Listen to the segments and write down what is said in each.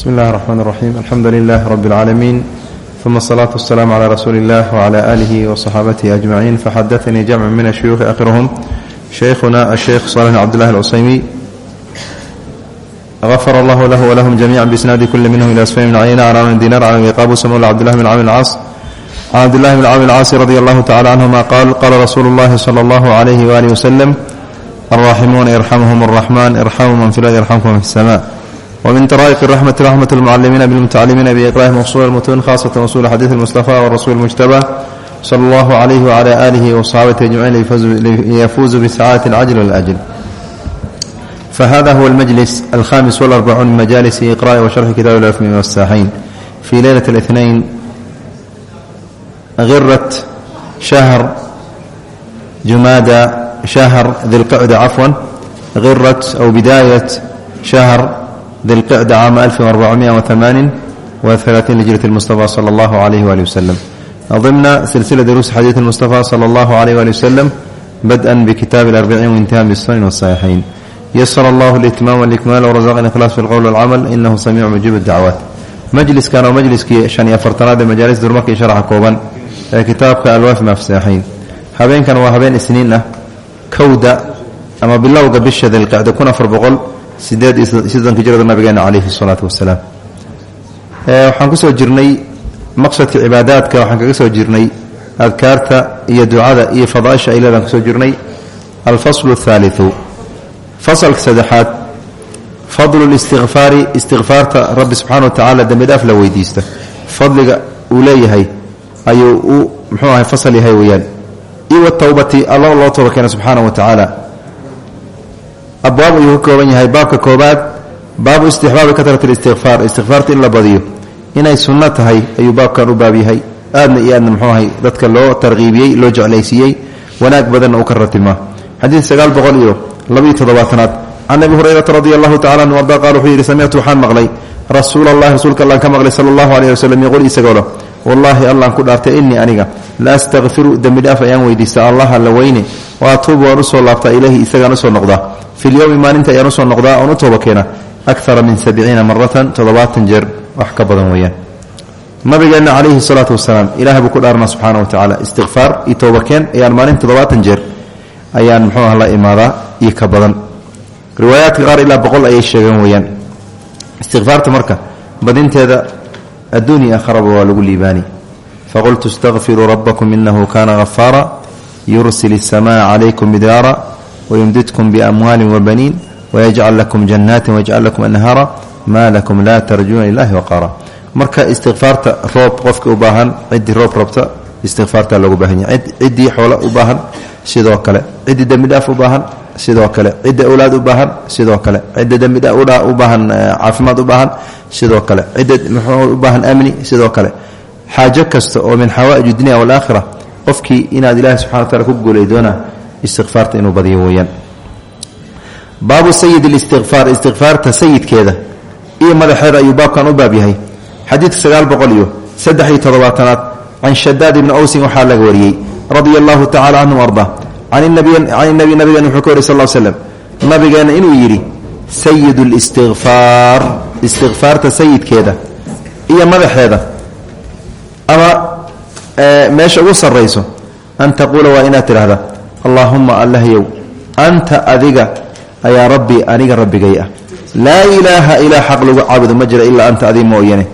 bsmi اllahi الرحman الرaxيim alxamdu lilah rb اlcaalamiin ثuma الصlaaة والsلاam عlى rasuuli اllah وعlى آlihi وصaxaabatihi أجmaciin faxadaثnii jamc min الshuyuuخi akhirhm shaykhuna الsheykh صالح cbdالlah الcusaymi غfr اllah lah wlahm jamiعa bsnaadi kuli minhm ilى sfn bn cayna can amn dinar can abi qaabus mawla cbdillah bn cami اlcaas can cabdillahi bn cami اlcaasi radi allahu tacala canهuma qaal qala rasuulu اllahi slى اllah عlyh walih wslm الراحمون يرحمهم الرحمن ارحموا من في الأرض يرحمكم في السماء ومن طرائق الرحمة رحمة المعلمين بالمتعلمين بإقراهم أصول المتون خاصة أصول حديث المصطفى والرسول المجتبى صلى الله عليه وعلى آله وصحابته أجمعين ليفوز بسعادة العجل والأجل فهذا هو المجلس الخامس والأربعون من مجالس إقراء وشرح كتاب العثم والساحين في ليلة الاثنين غرة شهر جمادى شهر ذي القعدة عفوا غرة أو بداية شهر dilqicda caama hijrat mustafa sala allahu alayh wali waslem dimna silsila daruus xadiid mustafa sala allahu alayh wali waslem bad-an bikitaab alarbiciin waintihan bisunan wasaxiixayn yasar allahu litmaam walikmaal warazaqna ikhlas fi lqowl walcamal inahu samiicu mujiib dacwaat majliskan oo majliskii shan iyo afartanaad ee majaalis durmarkii sharxa kooban ee kitaabka alwaaf maafseexayn habeenkan waa habeen isniin ah kowda ama bilowga bisha dilqicda kun afar boqol sideed iyo soddonka jirada nabigeena caleyhi salaatu wasalaam waxaan ku soo jirnay maqsadka cibaadaadka waxaan kaga soo jirnay adkaarta iyo ducada iyo fadaaisha ayladaan ku soo jirnay. Alfaslu athaaliu fasalka saddexaad fadlu listikfaari istikfaarta rabbi subxana wa tacaala dembidhaaf la weydiista. Fadliga uu leeyahay ayuu u muxuu ahay fasal yahay weeyaan. Iyo watawbati alla loo tooba keena subxaana wa tacaala abwaab ayuu ka kooban yahay. Baabka koobaad baabu istixbaabi katrat listikfaar istikfaarta in la badiyo. Inay sunno tahay ayuu baabkan u baab yahay. Aadna iyo aadna muxuu ahay dadka loo tarqiibiyey loo jeclaysiiyey wanaag badanna uu ka ratimaa xadiid sagaal boqol iyo labaiyo toddobaatanaad. Can abi hurayrata radi allahu tacala anhu arda qaal wuxuu yidhi samictu waxaan maqlay. Rasuula allahi rasuulka allaan ka maqlay sala allahu aleyh waslem yaqul isagoo leh wallaahi allaan ku dhaartay innii aniga la astakfiru dembidhaaf ayaan weydiistaa. Allah alla weyne wa atuubu waan u soo laabtaa ilaahi isagaan u soo noqdaa. Filyowmi maalinta ayaan u soo noqdaa oon u tooba keena akara min sabciina maratan toddobaatan jeer. Wax ka badan weeyaan. Nabigeenna calayhi salaatu wasalaam ilaah buu ku dhaarnaa subxaana wa tacaala. Istikfaar iyo toobakeen ayaan maalin toddobaatan jeer ayaan muxuu ah la imaadaa iyo ka badan. Riwaayaadka qaar ilaa boqol ayay sheegeen weeyaan. Istikfaarta marka badinteeda adduun iyo aakharaba waa lagu liibaani. Faqultu istaqfiruu inahu kana hafaara yursil الsamaaa calaykum midraara wayumdidkum biamwaalin wabaniin wayajcal lakum janaatin wayajcal lakum anhaara maa lakum laa tarjuuna lilahi waqaara marka istikfaarta roob qofka u baahan ciddii roob rabta istikfaarta loogu baahan yahay ciddii xoolo u baahan sidoo kale ciddii dembidhaaf u baahan sidoo kale cidda awlaad u baahan sidoo kale cidda dembidha u baahan caafimaad u baahan sidoo kale cidda muxuu u baahan amni sidoo kale xaajo kasta oo min xawaaij dunya walaakhira qofkii inaad ilaahi subxana wa taala ku guulay doonaa istikfaarta inuu badiyo weeyaan. Baabu sayid listikfaar istikfaarta sayidkeeda iyo madaxeeda ayuu baabkan u baab yahay. Xadiidka sagaal boqol iyo saddex iyo toddobaatanaad can shadaad ibni owsin waxaa laga wariyey radia allahu tacala canhu arda can nabi nabigeena wuxuu ka wariy sal slem nabigeenna inuu yidhi sayid listikfaar istikfaarta sayidkeeda iyo madaxeeda. Ama meesha ugu sarrayso an taquula waa inaad tidhaahda allaahumma allahyow anta adiga ayaa rabbii aniga rabbigay ah. Laa ilaaha ilaa xaq lagu caabudo ma jira ilaa anta adi mooyane.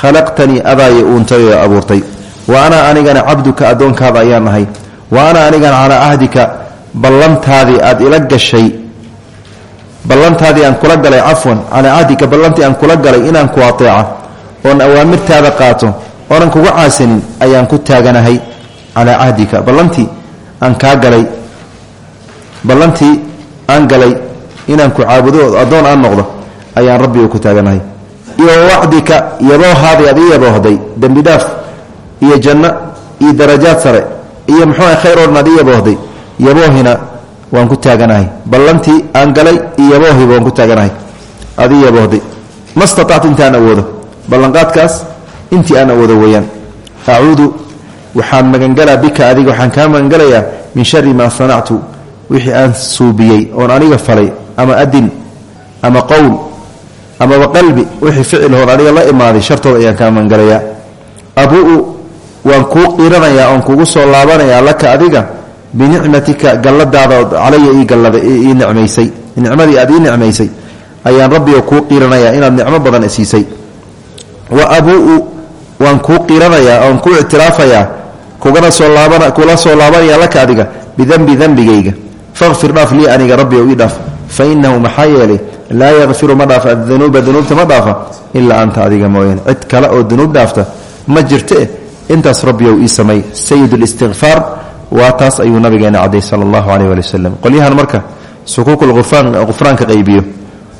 Khalaqtanii adaaya uuntay oo abuurtay. Wa ana anigana cabduka addoonkaada ayaan ahay wa ana anigana calaa cahdika ballantaadii aad ila gashay ballantaadii aan kula galay cafwan calaa cahdika ballantii aan kula galay inaan ku ateeca oon awaamirtaada qaato oonan kuga caasanin ayaan ku taaganahay calaa cahdika ballantii aan kaa galay ballantii aan galay inaan ku caabudo oo addoon aan noqdo ayaan rabbiga ku taaganahay. Iyo wacdika yaboohaadii aad ii yaboohday dembi iyo janno iyo darajaad sare iyo muxuuah khayr oo dhan aad ii yaboohday waan ku taaganahay. Ballantii aan galay iyo yaboohiba waan ku taaganahay. Aad ii yaboohday intaan awoodo. Ballanqaadkaas intii aan awoodo weeyaan acuudu waxaan magangalaa bika adiga waxaan kaa magangalayaa min shari maa sanactu wixii aan suubiyey oon aniga falay ama adin ama qowl amaba qalbi wixii ficilhood aniga la imaaday shartooda ayaan kaa magangalayaa. Abuu waan kuu qiranayaa oon kugu soo laabanayaa laka adiga binicmatika galladaada calaya ii gallada ii nicmaysay. Nicmadii aad ii ayaan rabbiga kuu qiiranayaa inaad nicmo badan siisay. Wa abuu waan kuu qiiranayaa oon ku ictiraafayaa kugana soo laabana kula soo laabanaya laka adiga bidembi dembigayga faqfir dhaaf lii aniga rabbi ii dhaaf fa inahu maxaa yeelay laa yakfiru ma dhaafa adunuuba dunuubta ma dhaafa ilaa anta adiga mooyaane cid kale oo dunuub dhaafta ma jirte intaas rabbiyow ii samay. Sayid listikfaar waa taas ayuu nabigeena caday sala allahu caleyh waali wasalam qolyahan marka sukuukul qufraanka qaybiyo.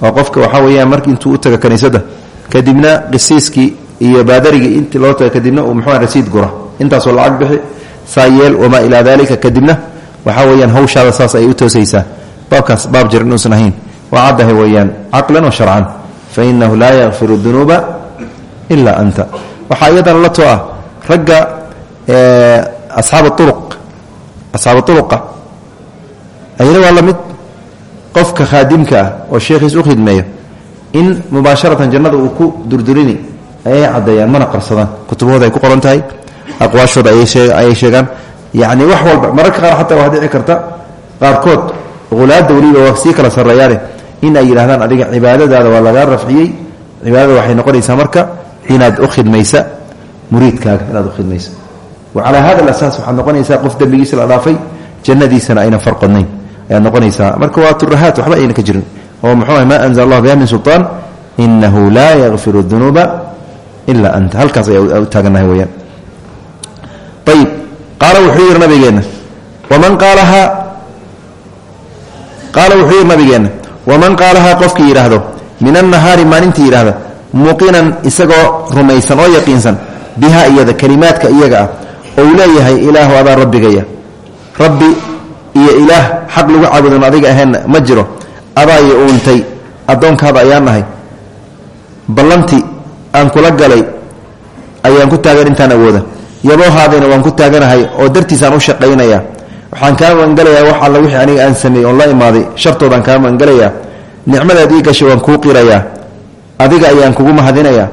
Oo qofka waxaa weeyaan mark intuu u taga kaniisada kadibna qisiiskii iyo baadarigii intii loo taga kadibna uu muxuu rasiid gura intaasoo lacag bixi saa yeel wamaa ilaa kadibna waxaa weyaan hawshaada saas ay u toosaysaa. Baabkaas baab jir inuusan ahayn. Waa caddahay caqlan wa sharcan. Fa inahu laa yakfiru dunuuba ilaa anta. Waxaa iyadana la too ah ragga asxaab uruq asxaab uruqa ayana waa la mid qofka khaadimka ah oo sheekhiis u khidmeeyo in mubaasharatan jannada uu ku durdurini ayay caddeeyaan mana qarsadaan. Kutubahooda ay ku qoran tahay aqwaashooda ayay sheegaan. Yacni wax walba mararka qaar xataa waa dhici karta qaarkood hulaada weliba waa sii kala sarreeyaane. In ay yidhahdaan adiga cibaadadaada waa lagaa rafciyey. Cibaadada waxay noqonaysaa marka inaad u khidmaysa muriidkaaga inaad u khidmaysa. Wa calaa hada alasaas waxaad noqonaysaa qof dembigiisa la dhaafay jannadiisana aynan farqodnayn ayaad noqonaysaa marka waa turahaat waxba ayna ka jirin. Oo muxuu ah maa anzala allah biha min sulطaan inahu laa yakfiru dunuuba ila anta. Halkaas ayaa u taagannahay weyaan ayib qaala wuxuu yidhi nabigeenna waman qaalahaa qaala wuxuu yidhi nabigeenna waman qaalahaa qofkii yidhaahdo min annahaari maalintii yidhaahda muuqinan isagoo rumaysan oo yaqiinsan bihaa iyada kelimaadka iyaga ah ou leeyahay ilaahu adaa rabbigaya rabbi iyo ilaah xaq lagu caabudon adiga ahaynna ma jiro. Adaa iyo uuntay addoonkaada ayaan nahay. Ballantii aan kula galay ayaan ku taagan intaan awooda. Yaboohaadayna waan ku taaganahay oo dartiisaan u shaqaynaya. Waxaan kaa magangelayaa wax alla wixii aniga aan sameeyey oon la imaaday. Shartoodaan kaa magangelayaa nicmadaad ii gashay waan kuu qirayaa. Adiga ayaan kugu mahadinayaa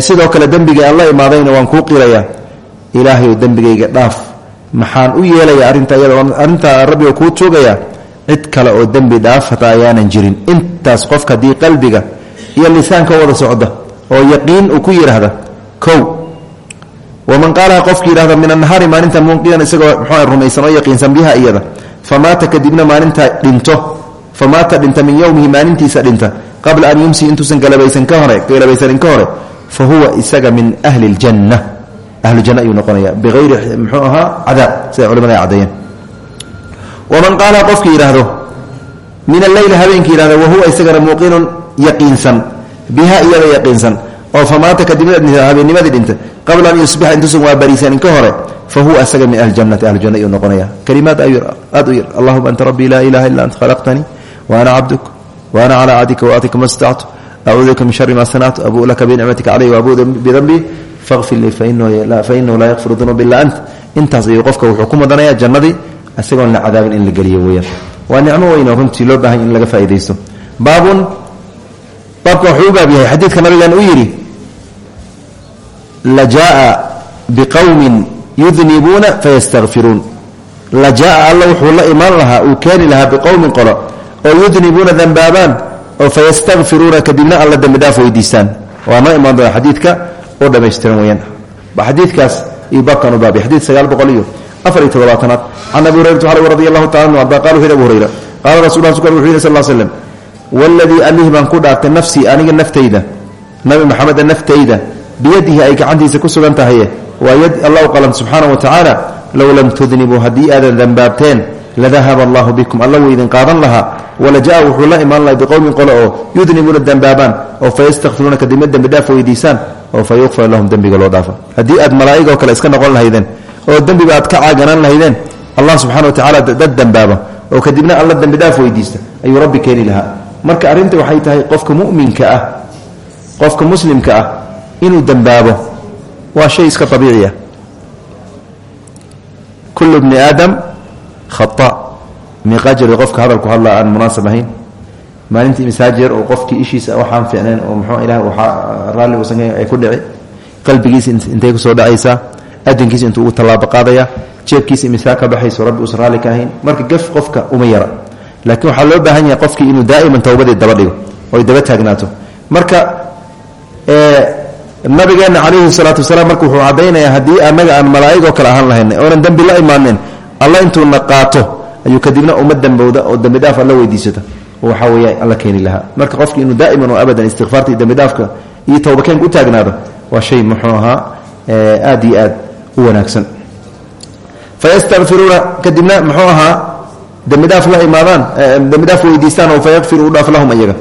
sidoo kale dembiga aan imaadayna waan kuu qirayaa. Ilaahayu dembigayga dhaaf maxaan u yeelaya arrinta iyada arrintaa rabbiga kuu tuugayaa cid kale oo dembi dhaaf hataa jirin. Intaas qofka haddii qalbiga iyo lisaanka wada socda oo yaqiin uu ku yidhaahda kow. Waman qaalaha qofki yidhahda min annahaari maalinta munqidan isagoo mxuu rumaysan oo yaqiinsan biha iyada famaata kadibna maalinta dhinto famaata dhinta min yowmihi maalintiisa dhinta qabla an yumsi intuusan galabaysan ka hore galabaysanin ka hore fa huwa isaga min ahli ljanna ahlujanna ayuu noqonaya biayri mxuu ahaa cadaab siday culimada ay caddeeyeen waman qaalaha qofki yidhaahdo min alleyli habeenkii yidhahda wahuwa isagana muuqinun biha iyada yaqiinsan. Oo famaata kadibna habeennimadii dhinta qabla an yusbixa intuusan waa bariisanin ka hore fa huwa isaga min ahli jannati ahlujanna ayuu noqonaya kalimaad aad u yar allahuma anta rabbii laa ilaha illa anta khalaqtanii wa ana cabduk wa ana calaa cadika waatika ma stactu acuudu bika min shari ma sanactu abuu laka binicmatika calay waabuu bidambii faqfir lii fainahu laa yakfiru dunuub ila ant. Intaas ayuu qofka wuxuu ku mudanaya jannadii isagoon la cadaabin in la geliyo weyaan waa nicmo weyn oo runtii loo baahan in laga faa'idaysto baabun baabka wuxuu u baab yahay xadiidka nabigan u yidhi lajaaa biqowmin yudnibuuna fayastakfiruun. Lajaaa alla wuxuu la imaan lahaa uu keeni lahaa biqowmin qolo oo yudnibuuna dembaabaan oo fayastakfiruuna kadibna alla dembi dhaaf weydiistaan waa noo imaan doona xadiidka oo dhammaystiran weyaan xadiidkaas iyo baabkan u baabay xadiid sagaal boqol iyo afar iyo toddobaatanaad. Can abi hurayrata radi allahu tacala anhu arda qala yhi abu hurayra qaala rasul la sukar wuxu yidhi sal l slem waladii allih baan ku dhaartay nafsii aniga naftayda nabi maxameda naftayda biyadihi ay gacantiisa ku sugan tahaye waa yad alla u qalan subxaana wa tacaala low lam tudnibuu haddii aadan dembaabteen ladahaba allahu bikum alla wuu idin qaadan lahaa walajaa wuxuu la imaan lahay biqowmin qole oo yudnibuuna dembaabaan oo fayastakfiruuna kadibna dembi dhaaf weydiisaan oo fa yukfar lahum dembiga loo dhaafa haddii aad malaa'igoo kale iska noqon lahaydeen oo dembiba aad ka caaganaan lahaydeen allah subxana wa keeni lahaa marka arrinta waxay tahay qofka muminka ah qofka muslimka ah inuu dembaabo waa shay iska abiici ah kullu bni aadam khata. Miiqaa jira qofka hadalku hadlaa aan munaasab ahayn. Maalintii misaajeer oo qofkii ishiisa waxaan ficnayn oo muxuu ilah raalli uusan ay ku dhici. Qalbigiisa intay ku soo dhacaysaa adinkiisa intuu u tallaabo qaadaya? Jeebkiisa imisaa ka baxayso? Rabbi uusan raalli ka marka gaf qofka uma yara laakiin waxaa loo baahan yahay qofkii inuu daa'iman towbadii daba dhigo oy daba taagnaato. Marka nabigeena calayhi salaatu wasalaam marka wuxuu caddaynayaa haddii annaga aan malaa'igoo kale ahaan lahayn oonan dembi la imaaneen alla intuuna qaato ayuu kadibna uma dambowda oo dembi dhaaf alla weydiisata. Oo alla keeni lahaa. Marka qofki inuu daa'iman oo abadan istikfaarta iyo iyo towbakeenka u taagnaado waa shay muxuu ahaa aad aad wanaagsan. Fayastafiruuna kadibna muxuu ahaa dembidhaaf la imaadaan dembidhaaf weydiistaan oo fayakfiru u dhaaf lahum iyaga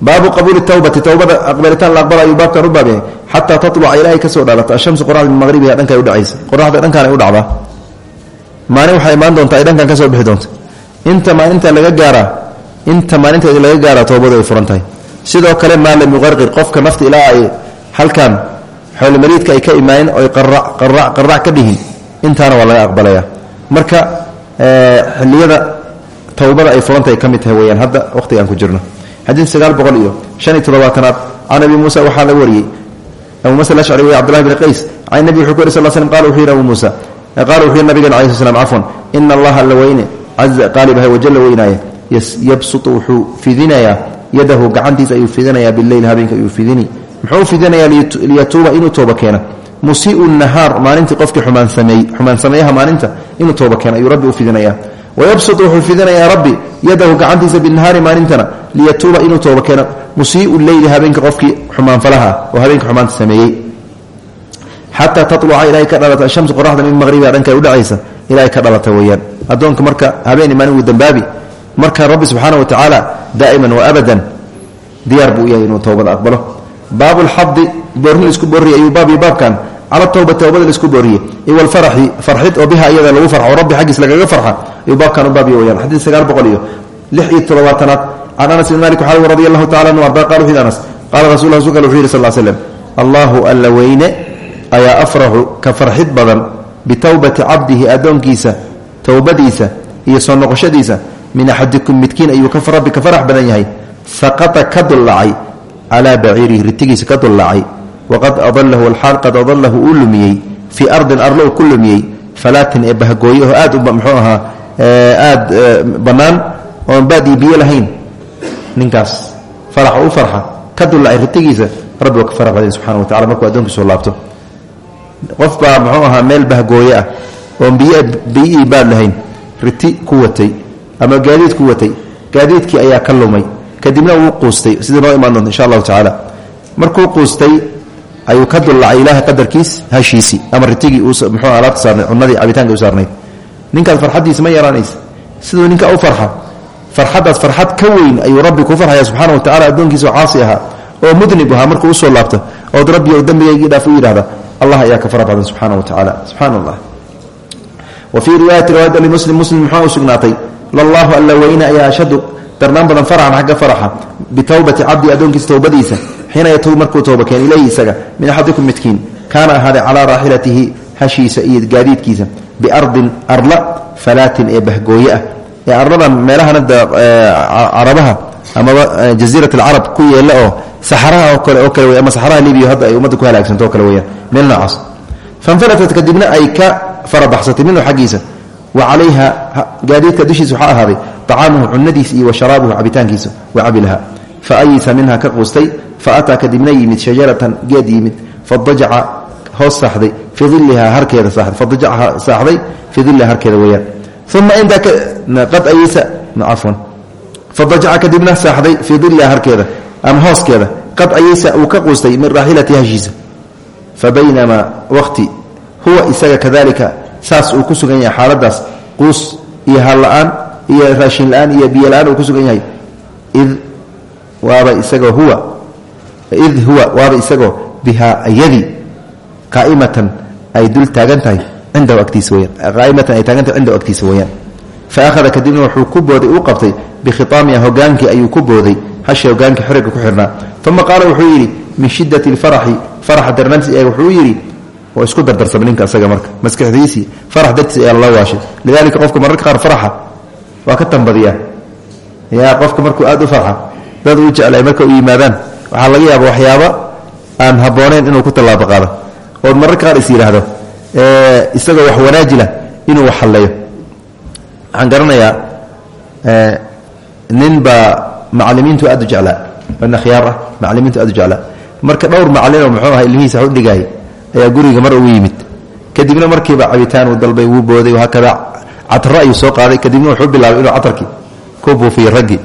baabu qabuuli tawbati towbada aqbalitaan la aqbala ayuu baabkan u baab yahay xataa tatluca ilaahay ka soo dhaalata ashamsu qoraxda min maqribiha dhankaay udhacaysa qoraxda dhankaan ay u dhacdaa maalin waxaa imaan doontaa ay dhankan ka soo bixi doonta inta maalinta laga gaaraa inta maalinteeda laga gaaraa toobadu ay furan tahay sidoo kale maa lam yuqarqir qofka nafta ilaa ay halkan xoolomariidka ay ka imaaneen oy qarac ka dhihin intaana waa laga towbada ay furantahay ka mid tahay weyaan hadda waqtiga aan ku jirno. Xadiid sagaal iyo shan iyo toddobaatanaad. Can abi muusa waxaa laga wariyey. Abu musa alashcari wey cbdullahi bn qays. Can nabi wuxuu ku yiri sal slm qala wuxuu yidhi abu muusa. Qaala wuxuu yidhi yadahu gacantiisa ayuu fidinayaa bileyl habeenka ayuu fidini. Muxuu fidinayaa liyatuuba inuu tooba keena musiiu nahaar maalintii qofkii xumaan sameeyaha maalinta inuu tooba keena ayuu rabbi u fidinayaa wayabsut wuxuu fidinayaa rabbi yadahu gacantiisa binahaari maalintana liyatuuba inuu tooba keeno musiiu leyli habeenka qofkii xumaanfalaha oo habeenka xumaanta sameeyey xataa taluca ilaahay ka dhalata ashamsu qoraxda min maqribiha dhanka ay udhacaysa ilaahay ka dhalata weeyaan addoonka marka habeen maalin wuu dambaabi marka rabbi subxaana wa tacaala daa'iman wa abadan diyaar buu u yahay inuu towbada aqbalo baabu lxadi boorni cala towba towbada la isku boorriye iyo walfaraxi farxid oo biha iyada lagu farxo rabbi xaggiis lagaga farxa ayuu baabkan u baabiya weyaan xadiid sagaal boqol iyo lix iyo toddobaatanaad can anas ibn malik waxaa radi allahu tacala anhu arda qala wuxu yidhi anas qaala rasul rasulka wuxuu yidhi sal l slem allahu alla weyne ayaa afraxu ka farxid badan bitowbati cabdihi addoonkiisa towbadiisa iyo soo noqoshadiisa min axadikum midkiin ayuu rabbi waqad adalahu alxaal qad adalahu uu lumiyey fii ardin arlo ku lumiyey falaatin ee bahgooye oo aad muxuu ahaa aad bannaan oon baadii biyo lahayn ninkaas faraxa u farxa ka dullacay ritigiisa rabbi waa ka farax badan subxana wa tacala markuu addoonkiisu laabto qof baa muxuu ahaa meel bahgooye ah oon biyiii baad lahayn riti ku watay ama gaadiid ku watay gaadiidkii ayaa lumay kadibna ayuu ka dullacay ilaahay qadarkiis hashiisii ama ritigii muxuu alaabta saarnayd cunadii cabitaanka u saarnayd ninkaas farxaddiisa ma yaraanaysa. Siduu ninka u farxa. Farxaddaas farxad ka weyn ayuu rabbi ku farxaya subxaana wa tacala addoonkiisa oo caasi ahaa. Oo mudnib ahaa markuu u soo laabto ood rabbi ou dembigaygii dhaaf u yidhahda allah ayaa ka fara badan subxaana wa tacaala subxaana wa fii riwaayati riwaayat limuslim muslim muxuu u sugnaatay lallahu alla weyne ayaa ashadu darnaan badan faraxan xagga faraxa. Bitowbati cabdi addoonkiisa towbadiisa xiina yatuub markuu tooba keen ilayhi isaga min axadikum midkiin kaana ahaaday calaa raaxilatihi hashiisa iyo gaadiidkiisa biardin arla falaatin ee bahgooye ah. Ee arladan meelahan hadda carabaha amaba jaziirat alcarab ku yeela oo saxaraha oo kale oo kale wey ama saxaraha libiya hadda ay ummadda ku halaagsanto oo kale weyaan meel noocaas. Fanfalatat kadibna ay ka farabaxsatay minhu xaggiisa wa calayha gaadiidka dushiisa waxaa ahaaday acaamuhu cunadiisa iyo fa ataa kadibna yimid shajaratan geed yimid fadajaca hoos saaxday fii ilihaa harkeeda fadajaca saaxday fii iliha harkeeda weyaan uma intaa qad ayisa cafwan fadajaca kadibna saaxday fii iliha harkeeda ama hooskeeda qad ayisa uu ka quustay min raaxilati hashiisa fa baynamaa waqti huwa isaga kadalika saas uu ku sugan yahay xaaladaas quus iyo haalla-aan iyo raashin la'aan iyo biyo la'aan uu id huwa waaba isagoo bihaa ayadii qaa'imatan ay dul taagan tahay weyaan qaa'imatan ay taagan tahay cindahu agtiisa weyaan fa akhada kadibna wuxuu ku booday u qabtay bikhitaamiha hogaankii ayuu ku booday hashi hogaankii xiriga ku xirnaa uma qaala wuxuu yidhi min shiddati lfaraxi faraxa darnaantiis wuxuu yidhi oo isku dardarsama ninka isaga marka maskaxdiisii farax dartiis ayaa lala waashay lidalika qofka mararka qaar faraxa waa ka tambadiyaa yaa qofka markuu aad u farxa dad uu jeclay marka u yimaadaan waxaa laga yaaba waxyaaba aan habbooneyn inuu ku tallaabo qaado. Ood mararka qaar is yidhaahdo isagoo wax wanaajila inuu wax halleeyo waxaan garanayaa nin baa macalimiintu aad u jeclaa nin khiyaar ah aad u jeclaa. Marka dhowr macalinoo muxuu aha ilmihiisa u dhigaayay ayaa guriga mar ugu yimid. Kadibna markiiba cabitaan uu dalbay wuu booday hakada catro ayuu soo qaaday. Kadibna wuxuu bilaabay inuu catarkii ku buufiyo raggii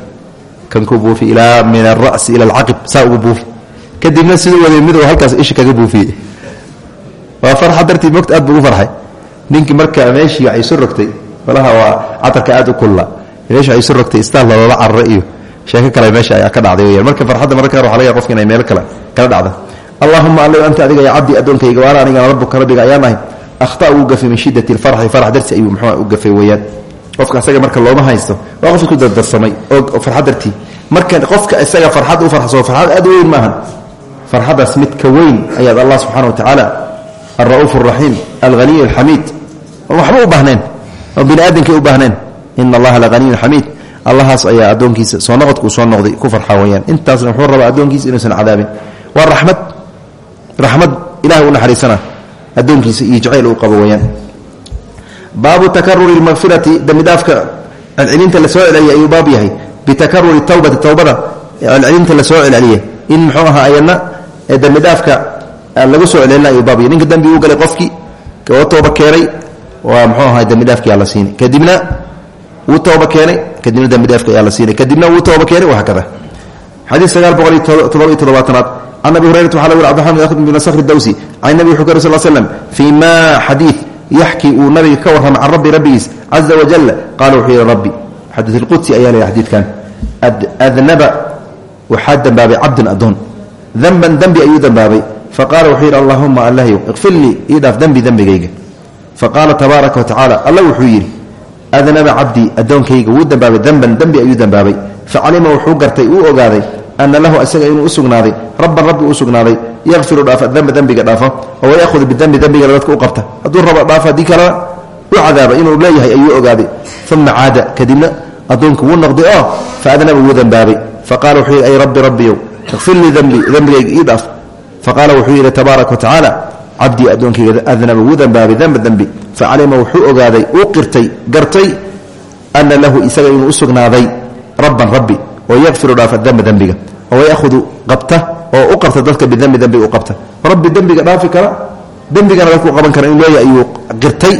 kan ku buufi ilaa min alra'si ila alcaqib saa ugu buufi. Kadibna siduu waday miduu halkaas isha kaga buufiyey waa farxa dartii mogta aad buu farxay. Ninkii marka meeshii waxay isu rogtay malaha waa catarka aad u kulla meeshii waxay isu rogtay istaal loola carare iyo sheeko kale meesha ka dhacday weyaan marka farxadda mararka qaar waxa laga qofka kale kala dhacda allahuma alla anta adiga ya cabdi addoonkayga waana anigana rabbuka rabbiga ayaan ahay akhta min shiddati alfarxi farax darti ayuu muxuu u gafay weeyaan qofka isaga marka looma haysto waa qof isku oo farxad dartii. Marka qofka isaga farxad u farxso farxad aad u weyn maahan. Farxadaas mid ka weyn ayaad allah subxana wa tacaala alra'uuf alraxiim alghaniy alxamiid waxba u baahneen oo bini aadamkay u baahneen. Ina allaha lahaniyun xamiid allahaas ayaa addoonkiisa soo noqodkuu soo noqday ku farxa weyaan intaasna wuxuu rabaa addoonkiisa inuusan cadaabin. Waa raxmad raxmad ilahay u naxariisana addoonkiisa iyo jacayl uu qabo baabu takaruri lmaqfirati dembidhaafka celcelinta la soo celceliyay ayuu baab yahay. Bitakaruri towbati towbada celcelinta la soo celceliyay in muxuu ahaa ayadna dembidhaafka lagu soo celcelina ayuu baab yahay. Ninka dembi uu galay qofkii oo tooba keenay waa muxuu ahaa dembidhaafki aa la siinay. Kadibna wuu tooba keenay kadibna dembidhaafka ayaa la siinay. Kadibna wuu tooba keenay wahaakada xadiid sagaal boqol iyo todoba iyo toddobaatanaad. Can abi hurayrata waxa lagu abdiaman bin sakhr dawsi can nabi wuxuu ka sal slam fii ma xadiid yaxki uu nabiga ka warrama can rabbi rabbigiis caza wajal qaala wuxuu yihi rabbi. Xadiid ilqudsi ayaa leeyahy xadiidkan. Adnaba waxaa dembaabay cabdun addoon. Danban dembi ayuu dembaabay faqala wuxuu yidhi allahuma allahyow ikfir lii ii dhaaf dembi dembigayga faqaala tabaaraka wa tacala alla wuxuu yidhi adnaba cabdii addoonkayga wuu dembaabay danban dembi ana lahu isaga inuu usugnaaday rabban rabbi u sugnaaday yakfiru dhaafa damba dembiga dhaafa oo wayahudu bidembi dembigana dadka u qabta hadduu rabo dhaafa haddii kalena u cadaaba inuu leeyahay ayuu ogaaday uma caada kadibna addoonku wuu noqday oo faadnaba wuu dembaabay faqala wuxuu yidhi ay rabbi rabbiyow ikfir lii dembi dembigayga ii dhaaf faqaala wuxuu yidhi tabaaraka watacaala cabdii addoonkayga adnaba wuu dembaabay demba dembi facalima wuxuu ogaaday uu qirtay gartay ana lahu isaga inuu u sugnaaday rabban rabbi oo yakfiru dhaafa damba dembiga oo yahudu qabta oo u qabta dadka bidembi dembiga u qabta. Rabbi dembiga dhaafi kara dembigana dadku qaban kara in leeyahay ayuu qirtay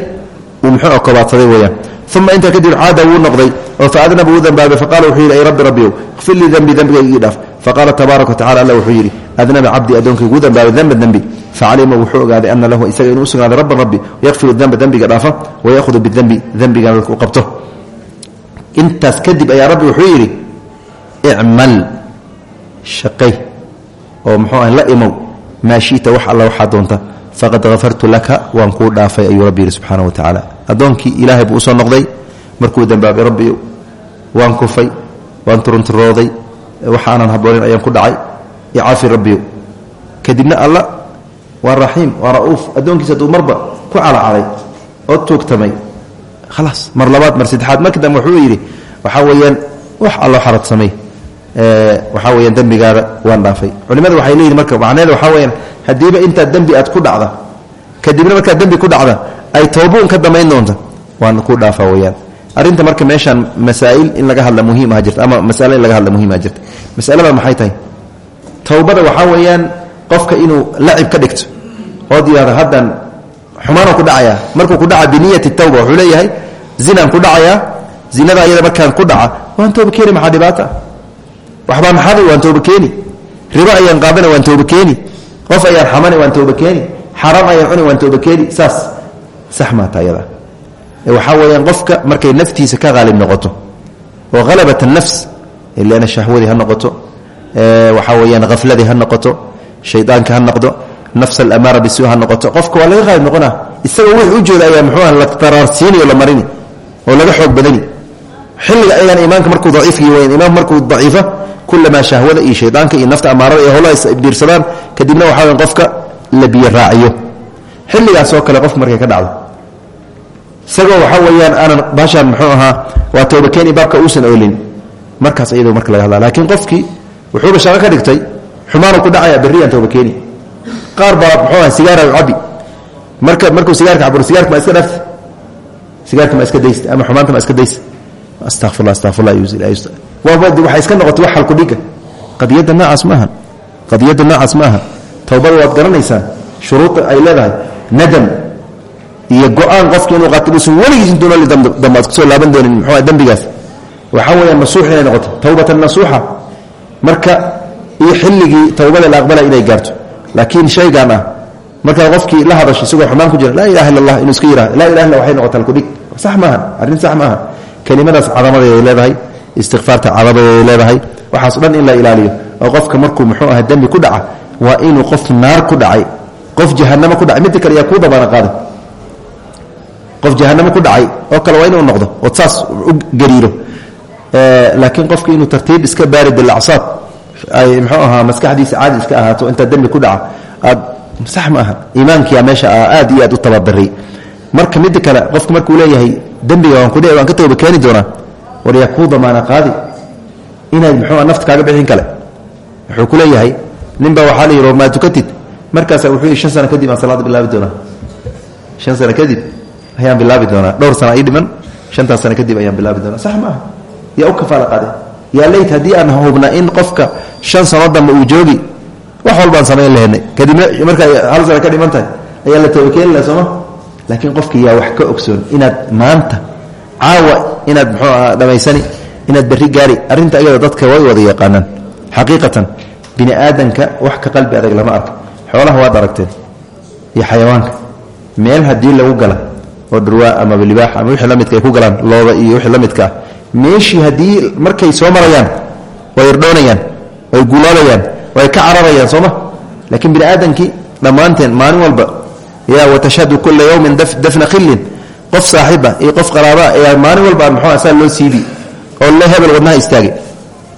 uu muxuu kobaadsaday weyaan uma intaa kadib caada wuu noqday oo faadnaba wuu dembaabay faqala wuxuu yidhi ay rabbi rabbiyow ikfir lii dembi dembigayga ii dhaaf. Faqaala tabaaraka watacala alla wuxuu yidhi adnaba cabdii addoonkaygu wuu dembaabay demba dembi facalima wuxuu ogaaday ana lahu isaga inuu usugnaaday rabban rabbi yakfiru demba dembiga dhaafa wayahudu bidembi dembigana dadku u qabto. Intaas kadib ayaa rabbi wuxuu yidhi icmal shaqay oo muxuu ah la imow maa shita wax alla waxaa doonta faqad hafartu laka waan kuu dhaafay ayuu rabbi yidhi subxaana wa tacaala. Addoonkii ilaahay buu u soo noqday markuu dembaabay rabbiyo waan kufay waan turunturooday wax aanan haboonin ayaan ku dhacay icaafi rabbiyo kadibna alla waa raxiim waa ra'uuf addoonkiisa hadduu marba ku calacalay oo tuugtamay khalaas mar labaad mar saddexaad marka dambe wuxuu yidhi waxaa weeyaan waxaa weyaan dembigaada waan dhaafay. Culimada waxay leeyihiin marka macnaheeda waxaa weyaan haddiiba intaad dembi aad ku dhacda kadibna markaad dembi ku dhacda ay toobuun ka damayn doonta waan ku dhaafa weyaan arrinta marka meeshaan masaa'il in laga hadla muhiim ah jirta ama masale in laga hadla muhiim ah jirta. Masalada maxay tahay? Towbada waxaa weeyaan qofka inuu lacib ka dhigto ood yihahdo haddan xumaanaan ku dhacayaa markuu ku dhaca biniyati tawba wuxuu leeyahay zinaan ku dhacayaa zinada ayada markaan ku dhaca waan tooba keeni maxaa dhibaata waxbaa maxaday waan tooba keeni. Ribo ayaan qaadana waan tooba keeni. Qof ayaan xamana waan tooba keeni. Xaraam ayaan cuni waan tooba keeni. Saas sax maata ayada waxaa weeyaan qofka markay naftiisa ka qaalib noqoto oo halabat annafs ilana shahwadii ha noqoto waxaa weyaan hafladii ha noqoto shaydaanka ha noqdo nafs alamaara bisu ha noqoto qofka waa laga qaalib noqona isagoo wix u jooda ayaa muxuu ah la taraarsiini oo la marini oo laga xoog badani xilliga ayagan iimaanka markuu daciifki weyn imaanku markuu daciifo kulamaa shahwada iyo shaydaanka iyo nafta amaarada iyo howlaha isbiirsadaan kadibna waxaa weyan qofka la raaciyo. Xilligaas oo kale qofka markay ka dhacdo isagoo waxaa weeyaan aanan baashaan muxuu ahaa waa toobakeeni baabka uusan oolin markaas iyadoo marka laga hadla laakiin qofkii wuxuuba shaqo ka dhigtay xumaanu ku dhacaya tooba keeni. Qaar baa muxuu aha sigaara cabi marka markuu sigaarka caburo sigaarka ma iska dhafta sigaarka ma iska daysta ama xumaanta ma iska daysta waxay iska noqotay wax halkudhiga qadiyadda noocaas maaha qadiyadda noocaas maaha towbada waad garanaysaan. Shuruudda ay leedahay. Nadam iyo go'aan qofki inuu qaato uusan weligiis intuu nooli dambe aad ku soo laaban doonin muxuu dembigaas waxaa weeyaan nasuux inay noqoto. Towbatan nasuuxa marka iyo xilligii towbada la aqbalay inay gaarto. Laakiin shaygan ah qofkii la hadasho isagoo xumaan ku jira laa ilaha illa allah inuu iska yihahdo laa waxay noqota halkudhig sax maaha arrin kelimadaas cadamadeeday leedahay istikfaarta cadamadeeday leedahay waxaaso dhan in la ilaaliyo. Oo qofka markuu muxuu aha dembi ku dhaca waa inuu qof naar ku dhacay qof jahanamo ku dhacay. Midda kale yaa kuu dabaana qaaday qof jahanamo ku dhacay oo kale waa inuu noqdo ood saas u gariiro. Laakiin qofka inuu tartiib iska baari dilacsaad ay muxuu ahaa maskaxdiisa caadi iska ahaato intaa dembi ku dhaca aad sax ma aha. Iimaankiia meesha aad iyo aad u tababaray. Marka midda kale qofku markuu leeyahay dembiga waan kudhe waan ka tooba keeni doonaa. War yaa kuu damaana qaadi. Inaad muxuu nafta kaaga bixin kale. Wuxuu ku leeyahay ninbaa waxaa la yidhi maa tukatid. Markaasa wuxuu yidhi shan sano kadib aan salaada bilaabi doonaa. Shan sano kadib ayaan bilaabi doonaa. Dhowr sana ii dhiman shantaas sano kadib ayaan bilaabi doonaa. Sax maaha. Yaa u kafaala qaade. Yaa leyt haddii aan hubna in qofka shan sano dambe uu joogi wax walbaan samayn lahenay kadibna markaa hal sano ka dhiman tahay ayaa la toobakeeni laha sooma laakiin qofki yaa wax ka ogsoon inaad maanta caawa inaad muxuu aha inaad berri gaari arrinta ayada dadka way wada yaqaanaan xaqiiqatan bini aadanka wax ka qalbi adag lama arko. Xoolaha waad aragteen iyo xayawaanka. Meel haddii lagu gala oo dhurwaa amaba libaax ama wixii la midka ay ku galaan looda iyo wixii la meeshii haddii markay soo marayaan way irdhoonayaan way guloolayaan way ka cararayaan sooma laakiin bini aadamkii dhammaanteen maalin walba yaa watashhadu kula yowmin dafna khillin. Qof saaxiiba iyo qof qaraabaa ayaa maalin walba muxuu saa loo siibi oo le hebel wadnaha istaagay.